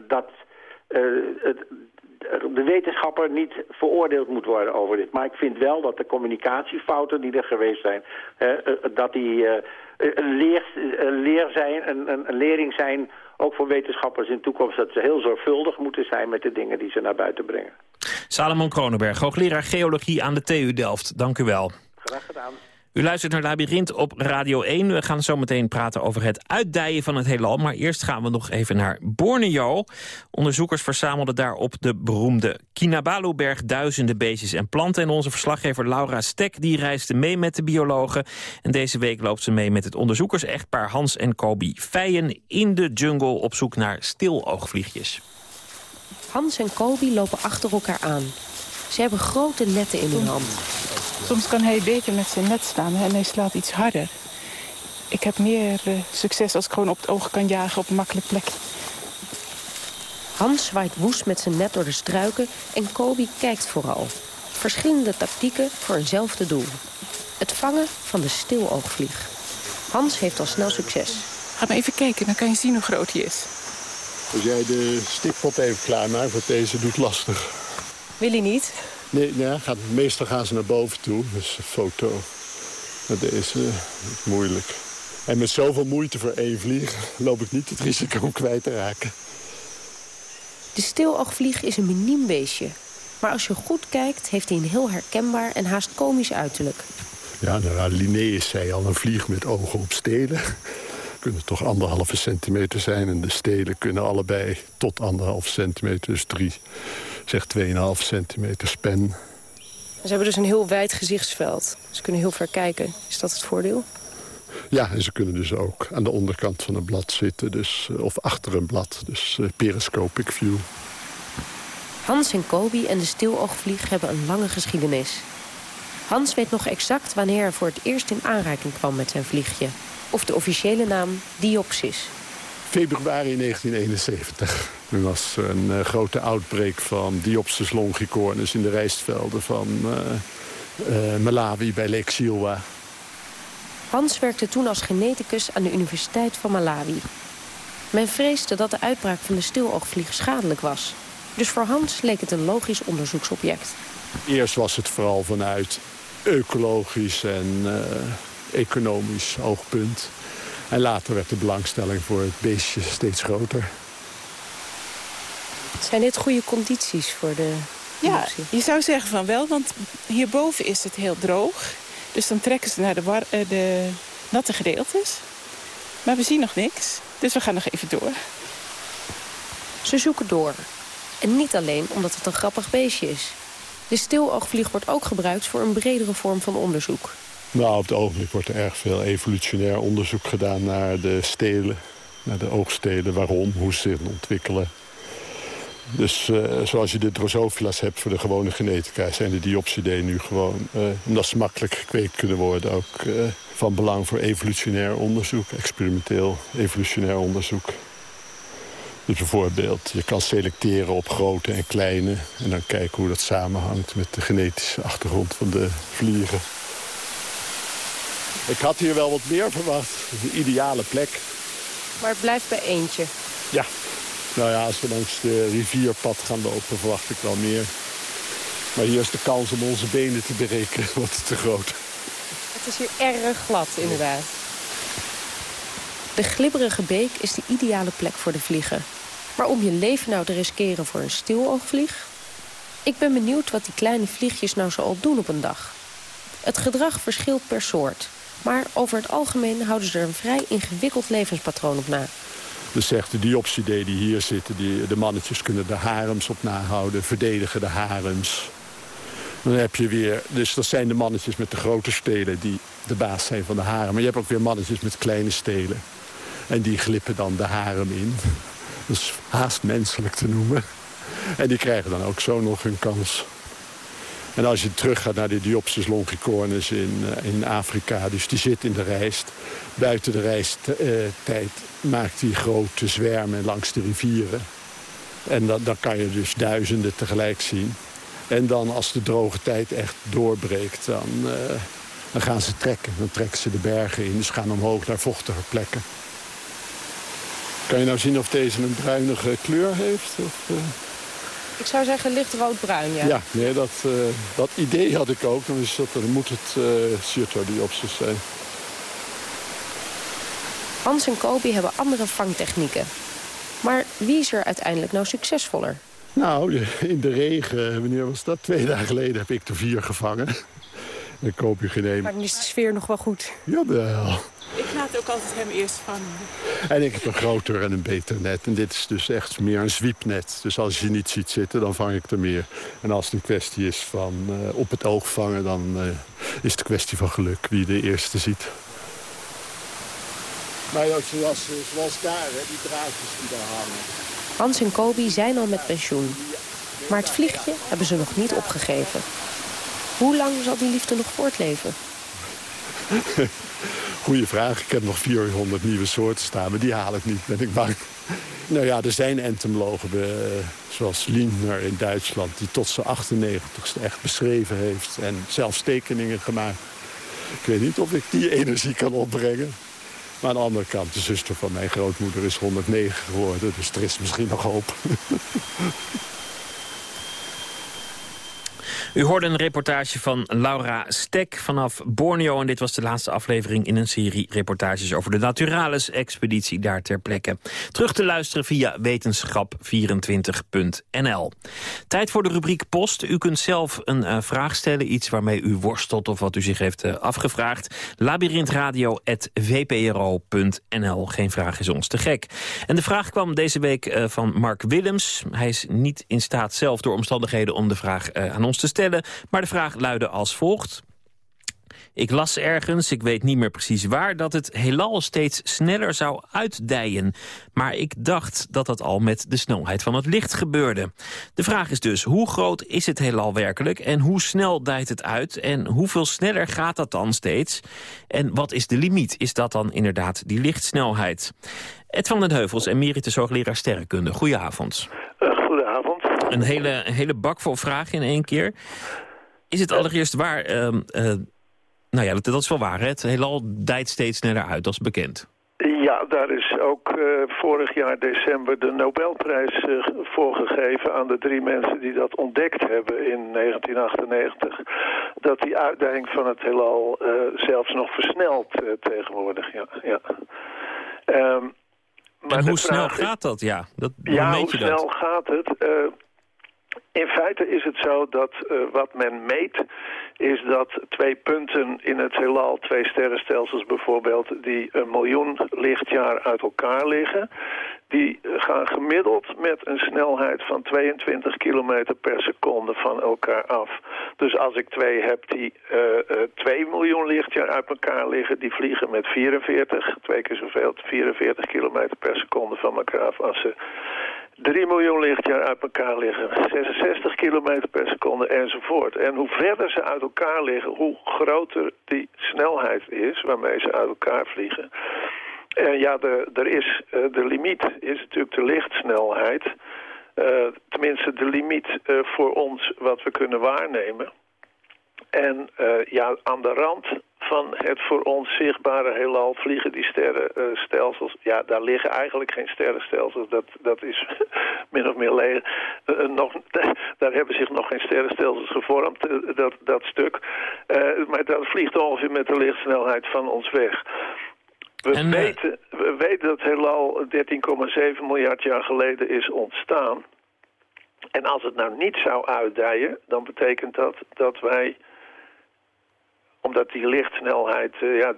dat het, de wetenschapper niet veroordeeld moet worden over dit. Maar ik vind wel dat de communicatiefouten die er geweest zijn... Uh, dat die uh, een, leer, een leer zijn, een, een, een lering zijn... ook voor wetenschappers in de toekomst... dat ze heel zorgvuldig moeten zijn met de dingen die ze naar buiten brengen.
Salomon Kronenberg, hoogleraar geologie aan de TU Delft. Dank u wel.
Graag gedaan.
U luistert naar Labyrinth op Radio 1. We gaan zo meteen praten over het uitdijen van het heelal. Maar eerst gaan we nog even naar Borneo. Onderzoekers verzamelden daar op de beroemde Kinabalu-berg... duizenden beestjes en planten. En onze verslaggever Laura Stek die reisde mee met de biologen. En deze week loopt ze mee met het onderzoekers-echtpaar Hans en Kobi Feien... in de jungle op zoek naar stiloogvliegjes.
Hans en Kobi lopen achter elkaar aan. Ze hebben grote netten in hun hand.
Soms kan hij beter met zijn net staan en hij slaat iets harder. Ik heb meer uh, succes als ik gewoon op het oog kan jagen op een makkelijk plekje.
Hans zwaait woest met zijn net door de struiken en Kobi kijkt vooral. Verschillende tactieken voor eenzelfde doel. Het vangen van de stiloogvlieg. Hans heeft al snel succes.
Ga maar even kijken, dan kan je zien hoe groot hij is.
Als jij de stikpot even klaarmaakt, want deze doet lastig.
Wil hij niet?
Nee, ja, gaat, meestal gaan ze naar boven toe, dus een foto. Maar deze is moeilijk. En met zoveel moeite voor één vlieg loop ik niet het risico om kwijt te raken.
De stiloogvlieg is een miniem beestje. Maar als je goed kijkt, heeft hij een heel herkenbaar en haast komisch uiterlijk.
Ja, nou, Linnaeus zei al, een vlieg met ogen op stelen. Kunnen toch anderhalve centimeter zijn. En de stelen kunnen allebei tot anderhalf centimeter. Dus drie, zeg 2,5 centimeter span.
Ze hebben dus een heel wijd gezichtsveld. Ze kunnen heel ver kijken. Is dat het voordeel?
Ja, en ze kunnen dus ook aan de onderkant van een blad zitten. Dus, eh, of achter een blad. Dus uh, periscopic view.
Hans en Kobi en de stiloogvlieg hebben een lange geschiedenis. Hans weet nog exact wanneer hij voor het eerst in aanraking kwam met zijn vliegje. Of de officiële naam Diopsis.
Februari 1971. Er was een uh, grote outbreak van Diopsis longicornis in de rijstvelden van uh, uh, Malawi bij Lake Siwa.
Hans werkte toen als geneticus aan de Universiteit van Malawi. Men vreesde dat de uitbraak van de stiloogvlieg schadelijk was. Dus voor Hans leek het een logisch onderzoeksobject.
Eerst was het vooral vanuit ecologisch en uh, economisch oogpunt. En later werd de belangstelling voor het beestje steeds groter.
Zijn dit goede condities voor de
Ja, je zou zeggen van wel, want hierboven is het heel droog. Dus dan trekken ze naar de, war, uh, de natte gedeeltes. Maar we zien nog niks, dus we gaan nog even door.
Ze zoeken door. En niet alleen omdat het een grappig beestje is. De stiloogvlieg wordt ook gebruikt voor een bredere vorm van onderzoek.
Nou, op het ogenblik wordt er erg veel evolutionair onderzoek gedaan naar de stelen. Naar de oogstelen, waarom, hoe ze zich ontwikkelen. Dus uh, zoals je de Drosophila's hebt voor de gewone genetica... zijn de Diopsidae nu gewoon, uh, omdat ze makkelijk gekweekt kunnen worden... ook uh, van belang voor evolutionair onderzoek, experimenteel evolutionair onderzoek. Dus bijvoorbeeld, je kan selecteren op grote en kleine... en dan kijken hoe dat samenhangt met de genetische achtergrond van de vliegen. Ik had hier wel wat meer verwacht. Een ideale plek.
Maar het blijft bij eentje?
Ja. Nou ja, als we langs de rivierpad gaan lopen, verwacht ik wel meer. Maar hier is de kans om onze benen te berekenen [LAUGHS] wat te groot.
Het is hier erg glad, inderdaad. De glibberige beek is de ideale plek voor de vliegen. Maar om je leven nou te riskeren voor een stiloogvlieg? Ik ben benieuwd wat die kleine vliegjes nou zo al doen op een dag. Het gedrag verschilt per soort. Maar over het algemeen houden ze er een vrij ingewikkeld levenspatroon op na.
Dus zegt de diopsidae die hier zitten, die, de mannetjes kunnen de harems op nahouden, verdedigen de harems. Dan heb je weer, dus dat zijn de mannetjes met de grote stelen die de baas zijn van de harem. Maar je hebt ook weer mannetjes met kleine stelen. En die glippen dan de harem in. [LAUGHS] Dat is haast menselijk te noemen. En die krijgen dan ook zo nog hun kans. En als je teruggaat naar de Diopsis longicornis in, uh, in Afrika... dus die zit in de rijst. Buiten de rijsttijd uh, maakt hij grote zwermen langs de rivieren. En dan, dan kan je dus duizenden tegelijk zien. En dan als de droge tijd echt doorbreekt, dan, uh, dan gaan ze trekken. Dan trekken ze de bergen in, dus gaan omhoog naar vochtige plekken. Kan je nou zien of deze een bruinige kleur heeft? Of,
ik zou zeggen licht roodbruin, ja.
Ja, nee, dat, uh, dat idee had ik ook. Dan, is dat, dan moet het uh, Sirtodiopsis zijn.
Hans en Kobi hebben andere vangtechnieken. Maar wie is er uiteindelijk nou succesvoller?
Nou, in de regen, wanneer was dat? Twee dagen geleden heb ik er vier gevangen. En Kobi geen
Maar dan is de sfeer nog wel goed.
Jawel.
Ik laat ook altijd hem eerst vangen.
En ik heb een groter en een beter net. En dit is dus echt meer een zwiepnet. Dus als je niet ziet zitten, dan vang ik er meer. En als het een kwestie is van uh, op het oog vangen... dan uh, is het een kwestie van geluk wie de eerste ziet. Maar ook zoals, zoals daar, hè, die draadjes die daar hangen.
Hans en Kobi zijn al met pensioen. Maar het vliegje hebben ze nog niet opgegeven. Hoe lang zal die liefde nog voortleven? [LAUGHS]
Goeie vraag. Ik heb nog 400 nieuwe soorten staan, maar die haal ik niet, ben ik bang. Nou ja, er zijn entomologen, eh, zoals Lindner in Duitsland... die tot zijn 98ste echt beschreven heeft en zelfs tekeningen gemaakt. Ik weet niet of ik die energie kan opbrengen. Maar aan de andere kant, de zuster van mijn grootmoeder is 109 geworden... dus er is misschien nog hoop. [LAUGHS]
U hoorde een reportage van Laura Stek vanaf Borneo... en dit was de laatste aflevering in een serie reportages... over de Naturalis-expeditie daar ter plekke. Terug te luisteren via wetenschap24.nl. Tijd voor de rubriek Post. U kunt zelf een uh, vraag stellen, iets waarmee u worstelt... of wat u zich heeft uh, afgevraagd. labyrinthradio.vpro.nl. Geen vraag is ons te gek. En de vraag kwam deze week uh, van Mark Willems. Hij is niet in staat zelf door omstandigheden om de vraag aan ons te stellen maar de vraag luidde als volgt. Ik las ergens, ik weet niet meer precies waar... dat het heelal steeds sneller zou uitdijen. Maar ik dacht dat dat al met de snelheid van het licht gebeurde. De vraag is dus, hoe groot is het heelal werkelijk... en hoe snel dijt het uit en hoeveel sneller gaat dat dan steeds? En wat is de limiet? Is dat dan inderdaad die lichtsnelheid? Ed van den Heuvels, emeritus hoogleraar sterrenkunde. Goedenavond.
Goedenavond.
Een hele, een hele bak vol vragen in één keer. Is het allereerst waar... Uh, uh, nou ja, dat, dat, is wel waar. Hè? Het heelal dijt steeds sneller uit, dat is bekend.
Ja, daar is ook uh, vorig jaar december de Nobelprijs uh, voor gegeven aan de drie mensen die dat ontdekt hebben in 1998. Dat die uitdijing van het heelal uh, zelfs nog versnelt tegenwoordig. Ja, ja. Um,
maar en hoe snel gaat dat? Ja, dat,
ja
hoe,
hoe snel
dat?
gaat het? In feite is het zo dat uh, wat men meet is dat twee punten in het heelal, twee sterrenstelsels bijvoorbeeld, die een miljoen lichtjaar uit elkaar liggen, die gaan gemiddeld met een snelheid van 22 kilometer per seconde van elkaar af. Dus als ik twee heb die uh, uh, 2 miljoen lichtjaar uit elkaar liggen, die vliegen met 44, twee keer zoveel, 44 kilometer per seconde van elkaar af. Als ze 3 miljoen lichtjaar uit elkaar liggen, 66 kilometer per seconde enzovoort. En hoe verder ze uit elkaar liggen, hoe groter die snelheid is waarmee ze uit elkaar vliegen. En ja, de, er is, uh, de limiet is natuurlijk de lichtsnelheid. Uh, tenminste, de limiet uh, voor ons wat we kunnen waarnemen. En ja, aan de rand van het voor ons zichtbare heelal vliegen die sterrenstelsels. Uh, ja, daar liggen eigenlijk geen sterrenstelsels. Dat, dat is [LAUGHS] min of meer leeg. Uh, nog, [LAUGHS] daar hebben zich nog geen sterrenstelsels gevormd, uh, dat, dat stuk. maar dat vliegt ongeveer met de lichtsnelheid van ons weg. We, en, weten, we weten dat heelal 13,7 miljard jaar geleden is ontstaan. En als het nou niet zou uitdijen, dan betekent dat dat wij omdat die lichtsnelheid uh, ja,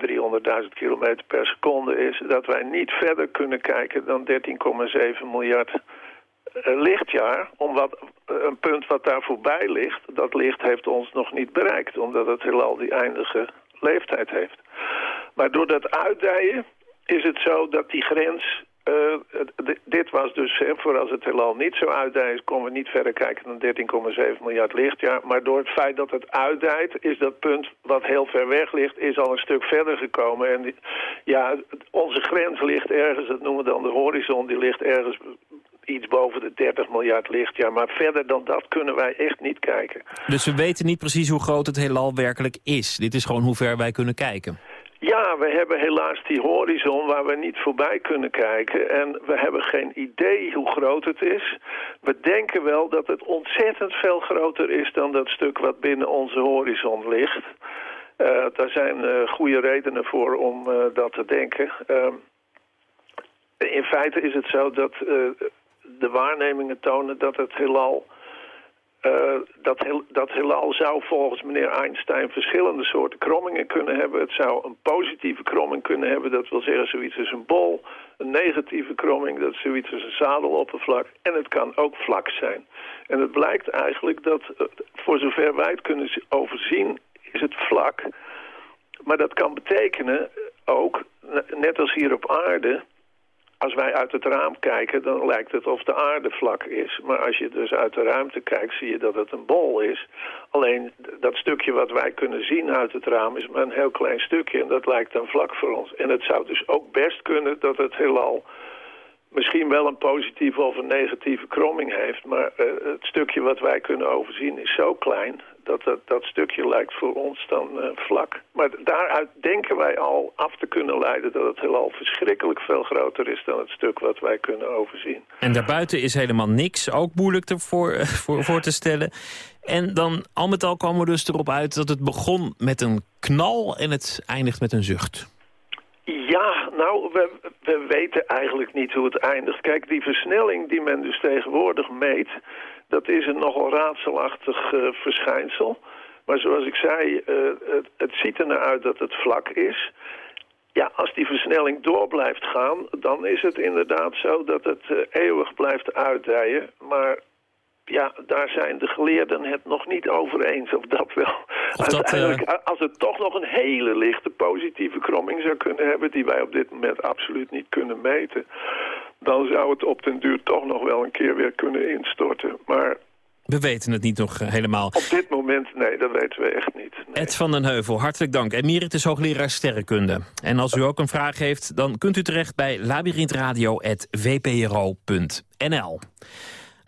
300.000 kilometer per seconde is... dat wij niet verder kunnen kijken dan 13,7 miljard uh, lichtjaar. Omdat uh, een punt wat daar voorbij ligt, dat licht heeft ons nog niet bereikt. Omdat het heelal die eindige leeftijd heeft. Maar door dat uitdijen is het zo dat die grens uh, dit was dus, hè, voor als het heelal niet zo uitdijt, konden we niet verder kijken dan 13,7 miljard lichtjaar. Maar door het feit dat het uitdijt, is dat punt wat heel ver weg ligt, is al een stuk verder gekomen. En ja, onze grens ligt ergens, dat noemen we dan de horizon, die ligt ergens iets boven de 30 miljard lichtjaar. Maar verder dan dat kunnen wij echt niet kijken.
Dus we weten niet precies hoe groot het heelal werkelijk is. Dit is gewoon hoe ver wij kunnen kijken.
Ja, we hebben helaas die horizon waar we niet voorbij kunnen kijken. En we hebben geen idee hoe groot het is. We denken wel dat het ontzettend veel groter is dan dat stuk wat binnen onze horizon ligt. Uh, daar zijn uh, goede redenen voor om uh, dat te denken. in feite is het zo dat de waarnemingen tonen dat het heelal... Uh, dat, heel, dat heelal zou volgens meneer Einstein verschillende soorten krommingen kunnen hebben. Het zou een positieve kromming kunnen hebben, dat wil zeggen zoiets als een bol. Een negatieve kromming, dat is zoiets als een zadeloppervlak. En het kan ook vlak zijn. En het blijkt eigenlijk dat, uh, voor zover wij het kunnen overzien, is het vlak. Maar dat kan betekenen ook, net als hier op aarde als wij uit het raam kijken, dan lijkt het of de aarde vlak is. Maar als je dus uit de ruimte kijkt, zie je dat het een bol is. Alleen dat stukje wat wij kunnen zien uit het raam is maar een heel klein stukje. En dat lijkt dan vlak voor ons. En het zou dus ook best kunnen dat het heelal misschien wel een positieve of een negatieve kromming heeft. Maar uh, het stukje wat wij kunnen overzien is zo klein dat dat, dat stukje lijkt voor ons dan uh, vlak. Maar daaruit denken wij al af te kunnen leiden dat het heelal verschrikkelijk veel groter is dan het stuk wat wij kunnen overzien.
En daarbuiten is helemaal niks, ook moeilijk ervoor, uh, voor, voor te stellen. En dan al met al komen we dus erop uit dat het begon met een knal en het eindigt met een zucht.
Ja, nou, we, we weten eigenlijk niet hoe het eindigt. Kijk, die versnelling die men dus tegenwoordig meet... dat is een nogal raadselachtig uh, verschijnsel. Maar zoals ik zei, uh, het, het ziet er naar uit dat het vlak is. Ja, als die versnelling door blijft gaan... dan is het inderdaad zo dat het uh, eeuwig blijft uitdijen. Maar ja, daar zijn de geleerden het nog niet over eens of dat wel.
Of dat, uh...
Als het toch nog een hele lichte positieve kromming zou kunnen hebben... die wij op dit moment absoluut niet kunnen meten... dan zou het op den duur toch nog wel een keer weer kunnen instorten. Maar
we weten het niet nog helemaal.
Op dit moment, nee, dat weten we echt niet. Nee.
Ed van den Heuvel, hartelijk dank. Emeritus hoogleraar sterrenkunde. En als u ook een vraag heeft, dan kunt u terecht bij labyrinthradio.vpro.nl.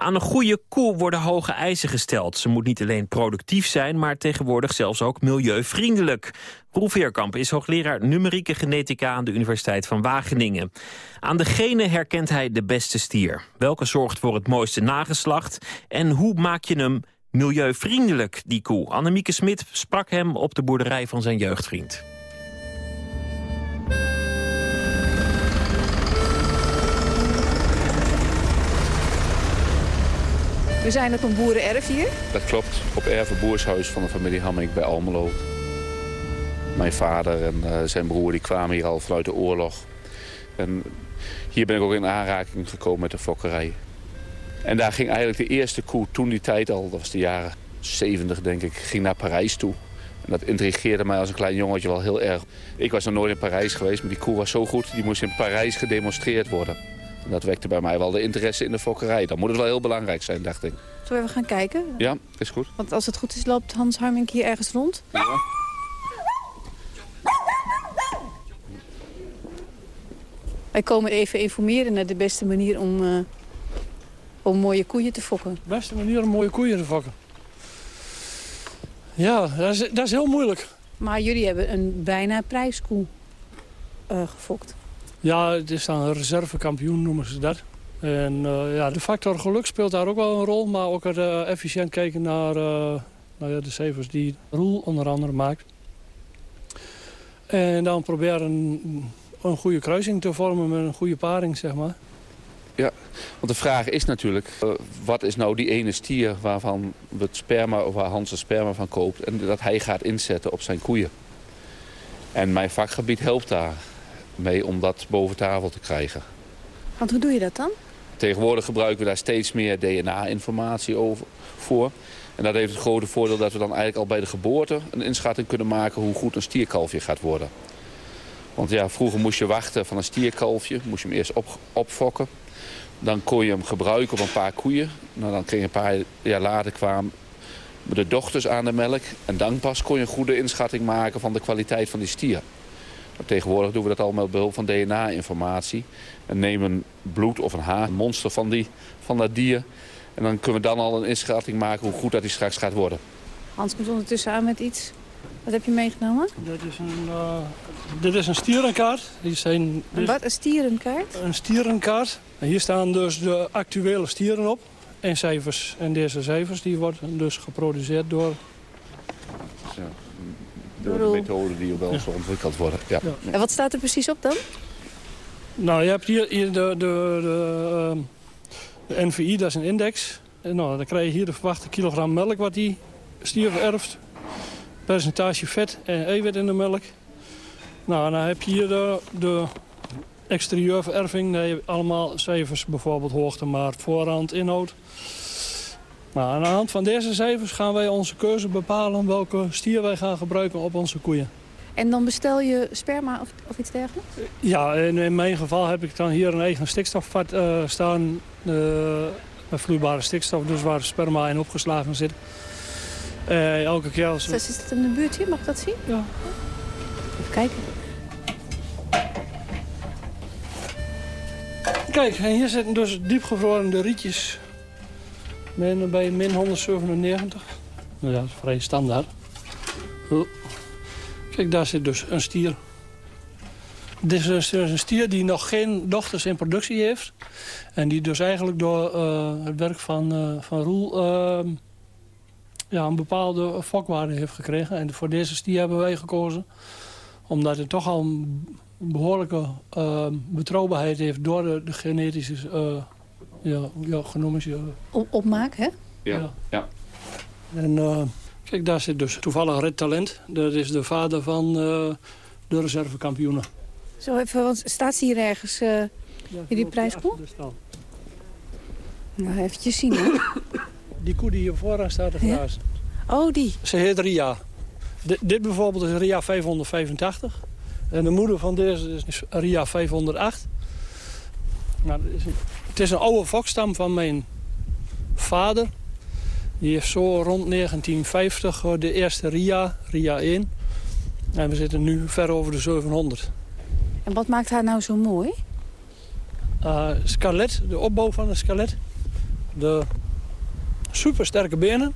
Aan een goede koe worden hoge eisen gesteld. Ze moet niet alleen productief zijn, maar tegenwoordig zelfs ook milieuvriendelijk. Roel Veerkamp is hoogleraar numerieke genetica aan de Universiteit van Wageningen. Aan de genen herkent hij de beste stier. Welke zorgt voor het mooiste nageslacht? En hoe maak je hem milieuvriendelijk, die koe? Annemieke Smit sprak hem op de boerderij van zijn jeugdvriend.
We zijn op een boerenerf hier.
Dat klopt, op ervenboershuis van de familie Hamming bij Almelo. Mijn vader en uh, zijn broer die kwamen hier al vanuit de oorlog. En hier ben ik ook in aanraking gekomen met de fokkerij. En daar ging eigenlijk de eerste koe toen die tijd al, dat was de jaren 70 denk ik, ging naar Parijs toe. En dat intrigeerde mij als een klein jongetje wel heel erg. Ik was nog nooit in Parijs geweest, maar die koe was zo goed, die moest in Parijs gedemonstreerd worden. Dat wekte bij mij wel de interesse in de fokkerij. Dan moet het wel heel belangrijk zijn, dacht ik.
Zullen we even gaan kijken?
Ja, is goed.
Want als het goed is, loopt Hans Harmink hier ergens rond?
Ja.
Wij komen even informeren naar de beste manier om, uh, om mooie koeien te fokken.
De beste manier om mooie koeien te fokken? Ja, dat is, dat is heel moeilijk.
Maar jullie hebben een bijna prijskoe uh, gefokt.
Ja, het is dan een reservekampioen, noemen ze dat. En uh, ja, de factor geluk speelt daar ook wel een rol. Maar ook uh, efficiënt kijken naar uh, nou ja, de cijfers die Roel onder andere maakt. En dan proberen een, een goede kruising te vormen met een goede paring, zeg maar.
Ja, want de vraag is natuurlijk, wat is nou die ene stier waarvan het sperma, of waar Hans het sperma van koopt... en dat hij gaat inzetten op zijn koeien. En mijn vakgebied helpt daar mee om dat boven tafel te krijgen.
Want hoe doe je dat dan?
Tegenwoordig gebruiken we daar steeds meer DNA-informatie over voor. En dat heeft het grote voordeel dat we dan eigenlijk al bij de geboorte... een inschatting kunnen maken hoe goed een stierkalfje gaat worden. Want ja, vroeger moest je wachten van een stierkalfje. Moest je hem eerst op, opfokken. Dan kon je hem gebruiken op een paar koeien. Nou, dan kreeg je een paar jaar later kwamen de dochters aan de melk. En dan pas kon je een goede inschatting maken van de kwaliteit van die stier. Tegenwoordig doen we dat al met behulp van DNA-informatie. En nemen bloed of een haar, een monster van, die, van dat dier. En dan kunnen we dan al een inschatting maken hoe goed dat die straks gaat worden.
Hans komt ondertussen aan met iets. Wat heb je meegenomen?
Dit is een, uh, dit is een stierenkaart. Die zijn,
een wat? Een stierenkaart?
Een stierenkaart. En hier staan dus de actuele stieren op. En cijfers. En deze cijfers die worden dus geproduceerd door...
Zo door de methoden die wel zo ontwikkeld worden. Ja.
En wat staat er precies op dan?
Nou, je hebt hier, hier de, de, de, uh, de, NVI, dat is een index. En nou, dan krijg je hier de verwachte kilogram melk wat die stier vererft. Percentage vet en eiwit in de melk. Nou, en dan heb je hier de, de exterieurvererving. Daar heb je allemaal cijfers, bijvoorbeeld hoogtemaat, voorhand, inhoud. Nou, aan de hand van deze cijfers gaan wij onze keuze bepalen welke stier wij gaan gebruiken op onze koeien.
En dan bestel je sperma of, of iets dergelijks?
Ja, in, in mijn geval heb ik dan hier een eigen stikstofvat uh, staan. Uh, met vloeibare stikstof, dus waar sperma in opgeslagen zit. Uh, elke keer als...
Is het in de buurt hier? Mag ik dat zien?
Ja.
Even kijken.
Kijk, en hier zitten dus diepgevroren rietjes. Bij min 197. Nou ja, dat is vrij standaard. Oh. Kijk, daar zit dus een stier. Dit is dus een stier die nog geen dochters in productie heeft. En die dus eigenlijk door uh, het werk van, uh, van Roel... Uh, ja, een bepaalde fokwaarde heeft gekregen. En voor deze stier hebben wij gekozen. Omdat het toch al een behoorlijke betrouwbaarheid heeft... door de, de genetische ja, ja, genomische...
Op, opmaak, hè?
Ja. ja. ja.
En kijk, daar zit dus toevallig Red Talent. Dat is de vader van de reservekampioenen.
Zo even, want staat ze hier ergens uh, in die prijskoe? Nou, eventjes zien hoor. [COUGHS]
Die koe die hier vooraan staat grazen.
Ja? Oh, die.
Ze heet Ria. D dit bijvoorbeeld is Ria 585. En de moeder van deze is Ria 508. Nou, is een, het is een oude fokstam van mijn vader. Die heeft zo rond 1950 de eerste Ria, Ria 1. En we zitten nu ver over de 700.
En wat maakt haar nou zo mooi?
Uh, skelet, de opbouw van het skelet. De supersterke benen.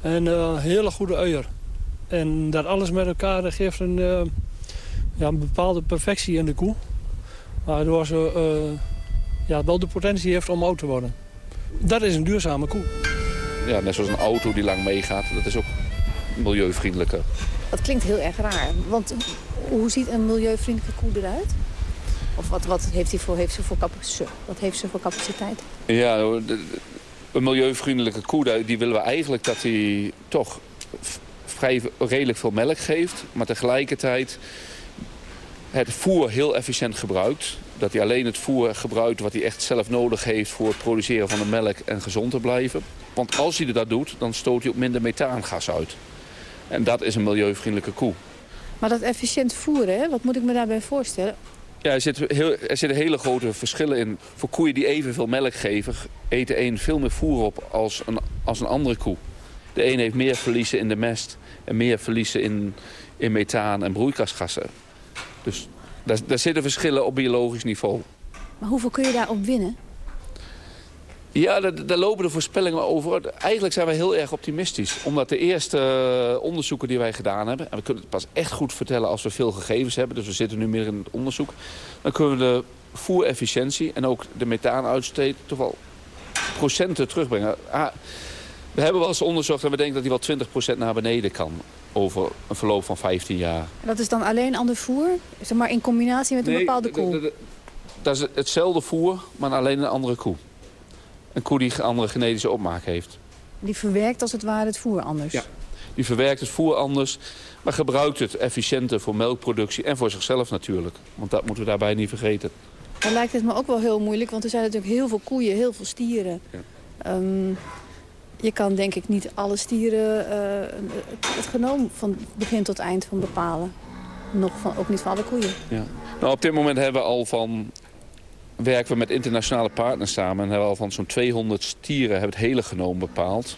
En uh, hele goede uier. En dat alles met elkaar geeft een, uh, ja, een bepaalde perfectie in de koe. Waardoor ze ja, wel de potentie heeft om oud te worden. Dat is een duurzame koe.
Ja, net zoals een auto die lang meegaat. Dat is ook milieuvriendelijker.
Dat klinkt heel erg raar. Want hoe ziet een milieuvriendelijke koe eruit? Of wat, wat heeft, hij voor, heeft ze voor wat heeft ze voor capaciteit?
Ja, een milieuvriendelijke koe, die willen we eigenlijk dat hij toch vrij redelijk veel melk geeft. Maar tegelijkertijd het voer heel efficiënt gebruikt. Dat hij alleen het voer gebruikt wat hij echt zelf nodig heeft... voor het produceren van de melk en gezond te blijven. Want als hij dat doet, dan stoot hij ook minder methaangas uit. En dat is een milieuvriendelijke koe.
Maar dat efficiënt voeren, hè? wat moet ik me daarbij voorstellen?
Ja, er, zit heel, er zitten hele grote verschillen in. Voor koeien die evenveel melk geven, eten een veel meer voer op als een, als een andere koe. De een heeft meer verliezen in de mest en meer verliezen in, in methaan en broeikasgassen. Dus daar, daar zitten verschillen op biologisch niveau.
Maar hoeveel kun je daarop winnen?
Ja, daar, lopen de voorspellingen over. Eigenlijk zijn wij heel erg optimistisch. Omdat de eerste eh, onderzoeken die wij gedaan hebben... en we kunnen het pas echt goed vertellen als we veel gegevens hebben... dus we zitten nu meer in het onderzoek... dan kunnen we de voerefficiëntie en ook de methaanuitstoot... toch wel procenten terugbrengen. We hebben wel eens onderzocht en we denken dat die wel 20% naar beneden kan... over een verloop van 15 jaar.
En dat is dan alleen ander voer? Zeg maar in combinatie met een bepaalde koe?
Dat is hetzelfde voer, maar alleen een andere koe een koe die andere genetische opmaak heeft.
Die verwerkt als het ware het voer anders?
Ja, die verwerkt het voer anders, maar gebruikt het efficiënter voor melkproductie en voor zichzelf natuurlijk. Want dat moeten we daarbij niet vergeten.
Dan lijkt het me ook wel heel moeilijk, want er zijn natuurlijk heel veel koeien, heel veel stieren. Ja. Ehm, je kan denk ik niet alle stieren uh, het genoom van begin tot eind van bepalen. Nog van, ook niet van alle koeien.
Ja. Nou, op dit moment hebben we al van werken we met internationale partners samen. En hebben al van zo'n 200 stieren hebben het hele genoom bepaald.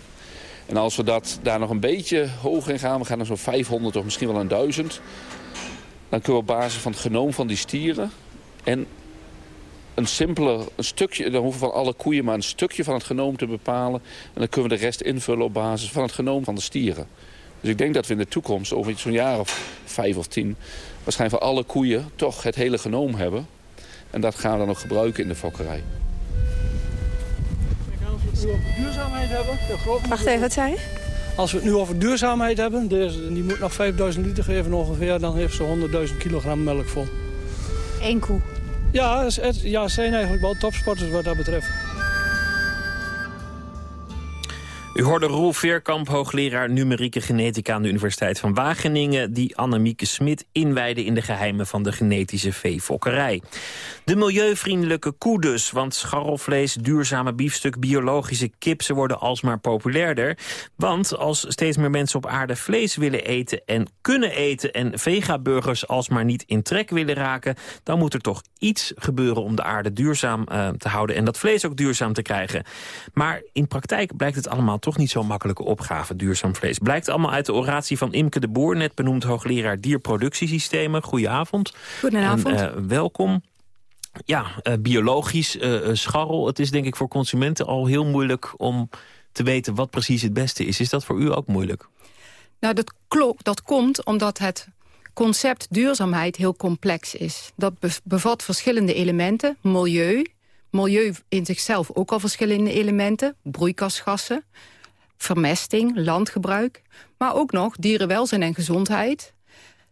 En als we dat, daar nog een beetje hoger in gaan, we gaan naar zo'n 500 of misschien wel een 1000. Dan kunnen we op basis van het genoom van die stieren en een simpele een stukje, dan hoeven we van alle koeien maar een stukje van het genoom te bepalen. En dan kunnen we de rest invullen op basis van het genoom van de stieren. Dus ik denk dat we in de toekomst, over zo'n jaar of vijf of tien... waarschijnlijk voor alle koeien toch het hele genoom hebben. En dat gaan we dan ook gebruiken in de fokkerij.
Als we het nu over duurzaamheid hebben...
Wacht even, wat zei je?
Als we het nu over duurzaamheid hebben, deze, die moet nog 5000 liter geven ongeveer... dan heeft ze 100.000 kilogram melk vol.
Eén koe?
Ja, het, ja, zijn eigenlijk wel topsporters wat dat betreft.
U hoorde Roel Veerkamp, hoogleraar numerieke genetica aan de Universiteit van Wageningen... die Annemieke Smit inwijde in de geheimen van de genetische veefokkerij. De milieuvriendelijke koe dus, want scharrelvlees, duurzame biefstuk... biologische kip, ze worden alsmaar populairder. Want als steeds meer mensen op aarde vlees willen eten en kunnen eten... en vegaburgers alsmaar niet in trek willen raken... dan moet er toch iets gebeuren om de aarde duurzaam uh, te houden... en dat vlees ook duurzaam te krijgen. Maar in praktijk blijkt het allemaal toch niet zo'n makkelijke opgave, duurzaam vlees. Blijkt allemaal uit de oratie van Imke de Boer, net benoemd hoogleraar dierproductiesystemen. Goedenavond.
Goedenavond.
En, uh, welkom. Ja, uh, biologisch, scharrel. Het is denk ik voor consumenten al heel moeilijk om te weten wat precies het beste is. Is dat voor u ook moeilijk?
Nou, dat, dat komt omdat het concept duurzaamheid heel complex is. Dat bevat verschillende elementen. Milieu, milieu in zichzelf ook al verschillende elementen. Broeikasgassen, vermesting, landgebruik. Maar ook nog dierenwelzijn en gezondheid.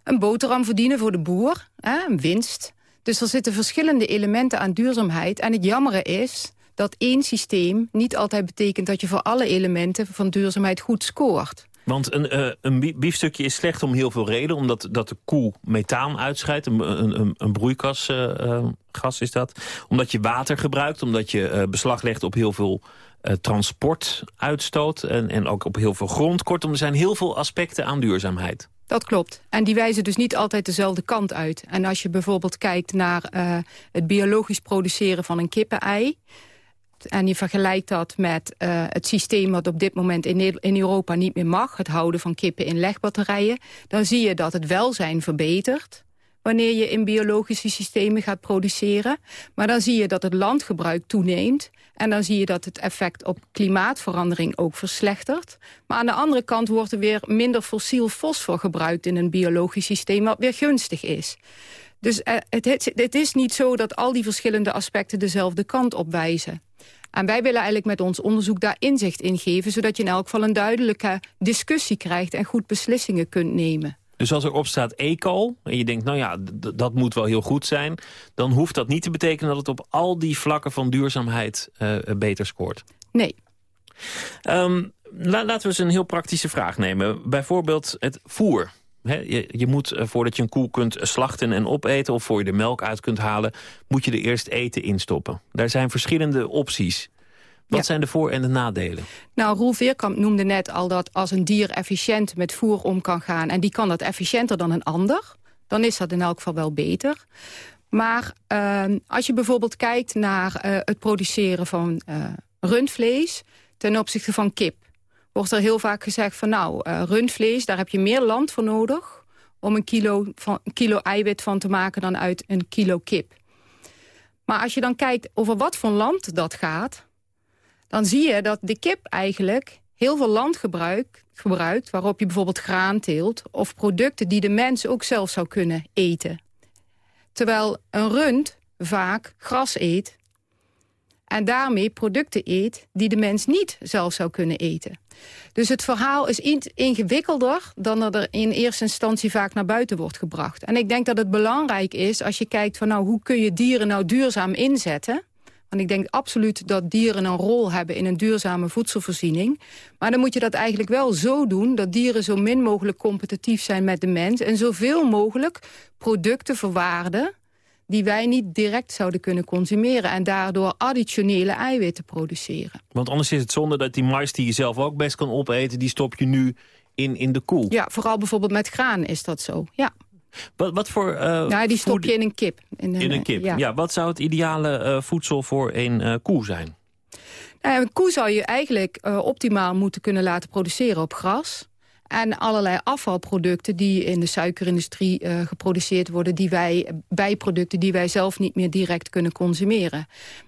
Een boterham verdienen voor de boer, hè, een winst. Dus er zitten verschillende elementen aan duurzaamheid. En het jammere is dat één systeem niet altijd betekent... dat je voor alle elementen van duurzaamheid goed scoort.
Want een, uh, een biefstukje is slecht om heel veel redenen. Omdat dat de koe methaan uitscheidt. Een, een, een broeikasgas uh, uh, is dat. Omdat je water gebruikt. Omdat je beslag legt op heel veel transportuitstoot. En, en ook op heel veel grond. Kortom, er zijn heel veel aspecten aan duurzaamheid.
Dat klopt. En die wijzen dus niet altijd dezelfde kant uit. En als je bijvoorbeeld kijkt naar het biologisch produceren van een kippenei en je vergelijkt dat met uh, het systeem wat op dit moment in, in Europa niet meer mag... het houden van kippen in legbatterijen... dan zie je dat het welzijn verbetert wanneer je in biologische systemen gaat produceren. Maar dan zie je dat het landgebruik toeneemt. En dan zie je dat het effect op klimaatverandering ook verslechtert. Maar aan de andere kant wordt er weer minder fossiel fosfor gebruikt... in een biologisch systeem, wat weer gunstig is. Dus uh, het, het, is niet zo dat al die verschillende aspecten dezelfde kant op wijzen. En wij willen eigenlijk met ons onderzoek daar inzicht in geven... zodat je in elk geval een duidelijke discussie krijgt... en goed beslissingen kunt nemen.
Dus als er op staat eco, en je denkt, nou ja, dat moet wel heel goed zijn... dan hoeft dat niet te betekenen dat het op al die vlakken van duurzaamheid uh, beter scoort?
Nee.
Um, la laten we eens een heel praktische vraag nemen. Bijvoorbeeld het voer. He, je, je, moet, uh, voordat je een koe kunt slachten en opeten... of voor je de melk uit kunt halen, moet je er eerst eten instoppen. Daar zijn verschillende opties. Wat ja. zijn de voor- en de nadelen?
Nou, Roel Veerkamp noemde net al dat als een dier efficiënt met voer om kan gaan... en die kan dat efficiënter dan een ander, dan is dat in elk geval wel beter. Maar uh, als je bijvoorbeeld kijkt naar uh, het produceren van uh, rundvlees... ten opzichte van kip wordt er heel vaak gezegd van nou, uh, rundvlees, daar heb je meer land voor nodig... om een kilo, van, een kilo eiwit van te maken dan uit een kilo kip. Maar als je dan kijkt over wat voor land dat gaat... dan zie je dat de kip eigenlijk heel veel land gebruikt, gebruikt... waarop je bijvoorbeeld graan teelt... of producten die de mens ook zelf zou kunnen eten. Terwijl een rund vaak gras eet... en daarmee producten eet die de mens niet zelf zou kunnen eten. Dus het verhaal is iets ingewikkelder dan dat er in eerste instantie vaak naar buiten wordt gebracht. En ik denk dat het belangrijk is als je kijkt van nou hoe kun je dieren nou duurzaam inzetten. Want ik denk absoluut dat dieren een rol hebben in een duurzame voedselvoorziening. Maar dan moet je dat eigenlijk wel zo doen dat dieren zo min mogelijk competitief zijn met de mens. En zoveel mogelijk producten verwaarden die wij niet direct zouden kunnen consumeren... en daardoor additionele eiwitten produceren.
Want anders is het zonde dat die mais die je zelf ook best kan opeten... die stop je nu in, in de koel.
Ja, vooral bijvoorbeeld met graan is dat zo, ja.
Wat, wat voor... Uh,
nou, die stop je in een kip.
In een, in een kip, ja. ja. Wat zou het ideale uh, voedsel voor een uh, koe zijn?
Nou, een koe zou je eigenlijk optimaal moeten kunnen laten produceren op gras... En allerlei afvalproducten die in de suikerindustrie uh, geproduceerd worden... Die wij, bijproducten die wij zelf niet meer direct kunnen consumeren.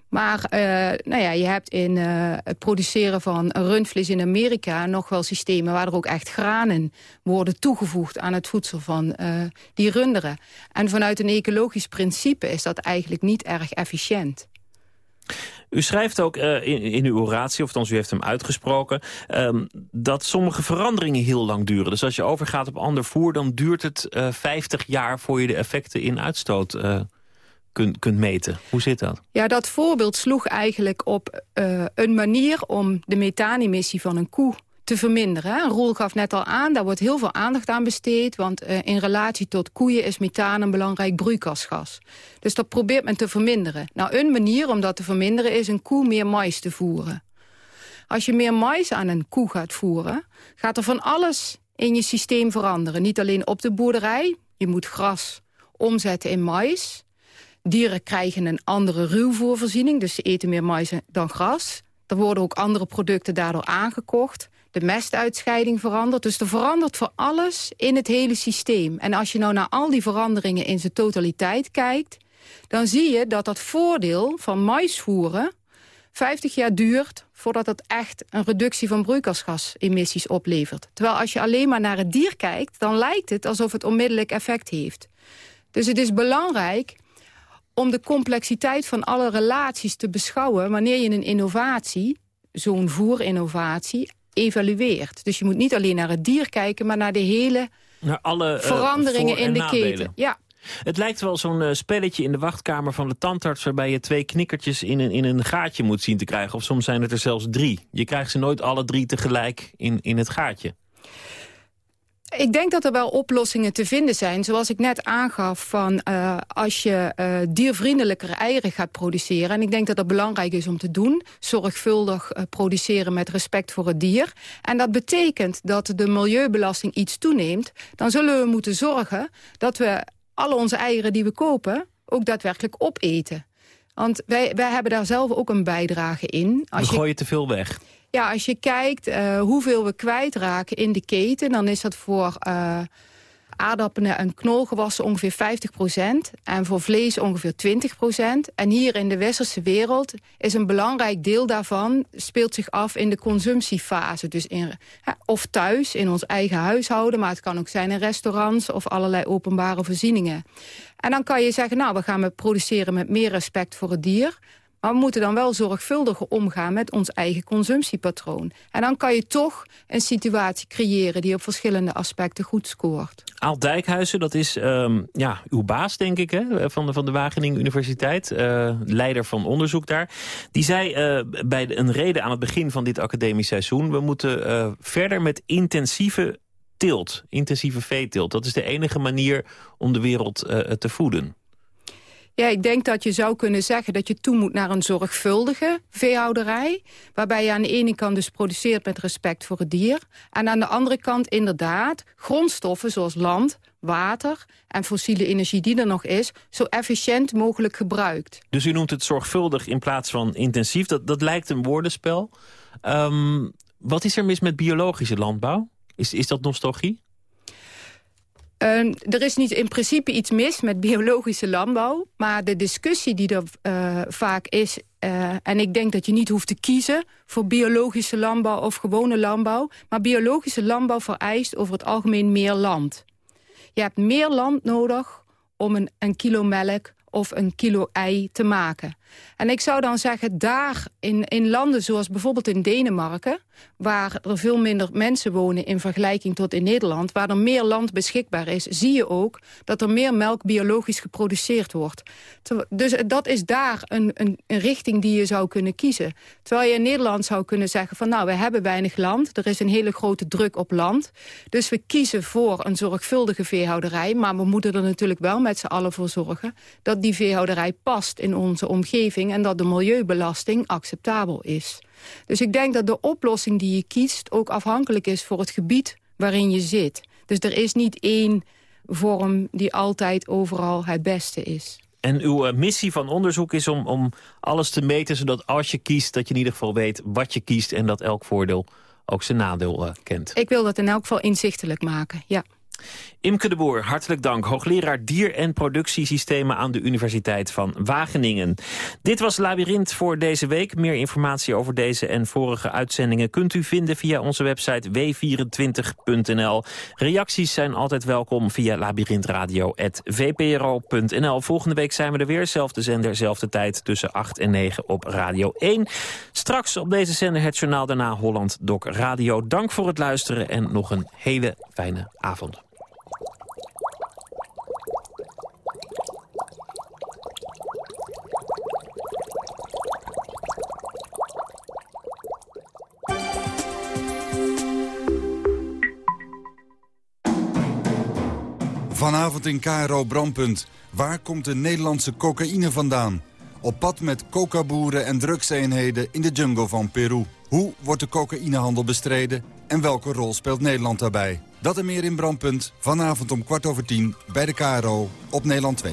Maar uh, nou ja, je hebt in uh, het produceren van rundvlees in Amerika... nog wel systemen waar er ook echt granen worden toegevoegd... aan het voedsel van die runderen. En vanuit een ecologisch principe is dat eigenlijk niet erg efficiënt.
U schrijft ook uh, in, uw oratie, of althans u heeft hem uitgesproken... Um, dat sommige veranderingen heel lang duren. Dus als je overgaat op ander voer, dan duurt het uh, 50 jaar... voor je de effecten in uitstoot uh, kunt, kunt meten. Hoe zit dat?
Ja, dat voorbeeld sloeg eigenlijk op een manier om de methaanemissie van een koe te verminderen. Roel gaf net al aan, daar wordt heel veel aandacht aan besteed... want uh, in relatie tot koeien is methaan een belangrijk broeikasgas. Dus dat probeert men te verminderen. Nou, een manier om dat te verminderen is een koe meer mais te voeren. Als je meer mais aan een koe gaat voeren... gaat er van alles in je systeem veranderen. Niet alleen op de boerderij, je moet gras omzetten in mais... Dieren krijgen een andere ruwvoervoorziening, dus ze eten meer mais dan gras. Er worden ook andere producten daardoor aangekocht. De mestuitscheiding verandert. Dus er verandert voor alles in het hele systeem. En als je nou naar al die veranderingen in zijn totaliteit kijkt... dan zie je dat dat voordeel van maisvoeren 50 jaar duurt voordat het echt een reductie van broeikasgasemissies oplevert. Terwijl als je alleen maar naar het dier kijkt... dan lijkt het alsof het onmiddellijk effect heeft. Dus het is belangrijk om de complexiteit van alle relaties te beschouwen... wanneer je een innovatie, zo'n voerinnovatie, evalueert. Dus je moet niet alleen naar het dier kijken, maar naar de hele
naar alle, uh,
veranderingen in de nadelen. keten. Ja.
Het lijkt wel zo'n uh, spelletje in de wachtkamer van de tandarts... waarbij je twee knikkertjes in een, in een gaatje moet zien te krijgen. Of soms zijn het er zelfs drie. Je krijgt ze nooit alle drie tegelijk in, in het gaatje.
Ik denk dat er wel oplossingen te vinden zijn. Zoals ik net aangaf, van, uh, als je uh, diervriendelijker eieren gaat produceren... en ik denk dat dat belangrijk is om te doen... zorgvuldig uh, produceren met respect voor het dier. En dat betekent dat de milieubelasting iets toeneemt. Dan zullen we moeten zorgen dat we alle onze eieren die we kopen... ook daadwerkelijk opeten. Want wij, wij hebben daar zelf ook een bijdrage in.
Als we gooien je te veel weg.
Ja, als je kijkt uh, hoeveel we kwijtraken in de keten... dan is dat voor uh, aardappelen en knolgewassen ongeveer 50% En voor vlees ongeveer 20% En hier in de westerse wereld is een belangrijk deel daarvan... speelt zich af in de consumptiefase. Dus in, of thuis, in ons eigen huishouden... maar het kan ook zijn in restaurants of allerlei openbare voorzieningen. En dan kan je zeggen, nou, we gaan produceren met meer respect voor het dier... Maar we moeten dan wel zorgvuldiger omgaan met ons eigen consumptiepatroon. En dan kan je toch een situatie creëren die op verschillende aspecten goed scoort.
Aal Dijkhuizen, dat is um, ja, uw baas, denk ik, hè, van, de, van de Wageningen Universiteit. Uh, leider van onderzoek daar. Die zei uh, bij een reden aan het begin van dit academisch seizoen... we moeten uh, verder met intensieve teelt, intensieve veeteelt. Dat is de enige manier om de wereld te voeden.
Ja, ik denk dat je zou kunnen zeggen dat je toe moet naar een zorgvuldige veehouderij. Waarbij je aan de ene kant dus produceert met respect voor het dier. En aan de andere kant inderdaad grondstoffen zoals land, water en fossiele energie die er nog is... zo efficiënt mogelijk gebruikt.
Dus u noemt het zorgvuldig in plaats van intensief. Dat, dat lijkt een woordenspel. Um, wat is er mis met biologische landbouw? Is, is dat nostalgie?
Uh, er is niet in principe iets mis met biologische landbouw. Maar de discussie die er uh, vaak is... Uh, en ik denk dat je niet hoeft te kiezen voor biologische landbouw of gewone landbouw. Maar biologische landbouw vereist over het algemeen meer land. Je hebt meer land nodig om een, een kilo melk of een kilo ei te maken. En ik zou dan zeggen, daar in, in landen zoals bijvoorbeeld in Denemarken... waar er veel minder mensen wonen in vergelijking tot in Nederland... waar er meer land beschikbaar is, zie je ook... dat er meer melk biologisch geproduceerd wordt. Dus dat is daar een, een, een richting die je zou kunnen kiezen. Terwijl je in Nederland zou kunnen zeggen van... nou, we hebben weinig land, er is een hele grote druk op land. Dus we kiezen voor een zorgvuldige veehouderij... maar we moeten er natuurlijk wel met z'n allen voor zorgen... dat die veehouderij past in onze omgeving en dat de milieubelasting acceptabel is. Dus ik denk dat de oplossing die je kiest ook afhankelijk is voor het gebied waarin je zit. Dus er is niet één vorm die altijd overal het beste is.
En uw eh, missie van onderzoek is om, om alles te meten... zodat als je kiest, dat je in ieder geval weet wat je kiest... en dat elk voordeel ook zijn nadeel uh, kent.
Ik wil dat in elk geval inzichtelijk maken, ja.
Imke de Boer, hartelijk dank. Hoogleraar Dier- en Productiesystemen aan de Universiteit van Wageningen. Dit was Labyrinth voor deze week. Meer informatie over deze en vorige uitzendingen kunt u vinden via onze website w24.nl. Reacties zijn altijd welkom via labyrinthradio.vpro.nl. Volgende week zijn we er weer, zelfde zender, zelfde tijd, tussen 8 en 9 op Radio 1. Straks op deze zender het journaal daarna Holland Doc Radio. Dank voor het luisteren en nog een hele fijne avond.
Vanavond in KRO Brandpunt. Waar komt de Nederlandse cocaïne vandaan? Op pad met coca-boeren en drugseenheden in de jungle van Peru. Hoe wordt de cocaïnehandel bestreden en welke rol speelt Nederland daarbij? Dat en meer in Brandpunt, vanavond om kwart over tien bij de KRO op Nederland 2.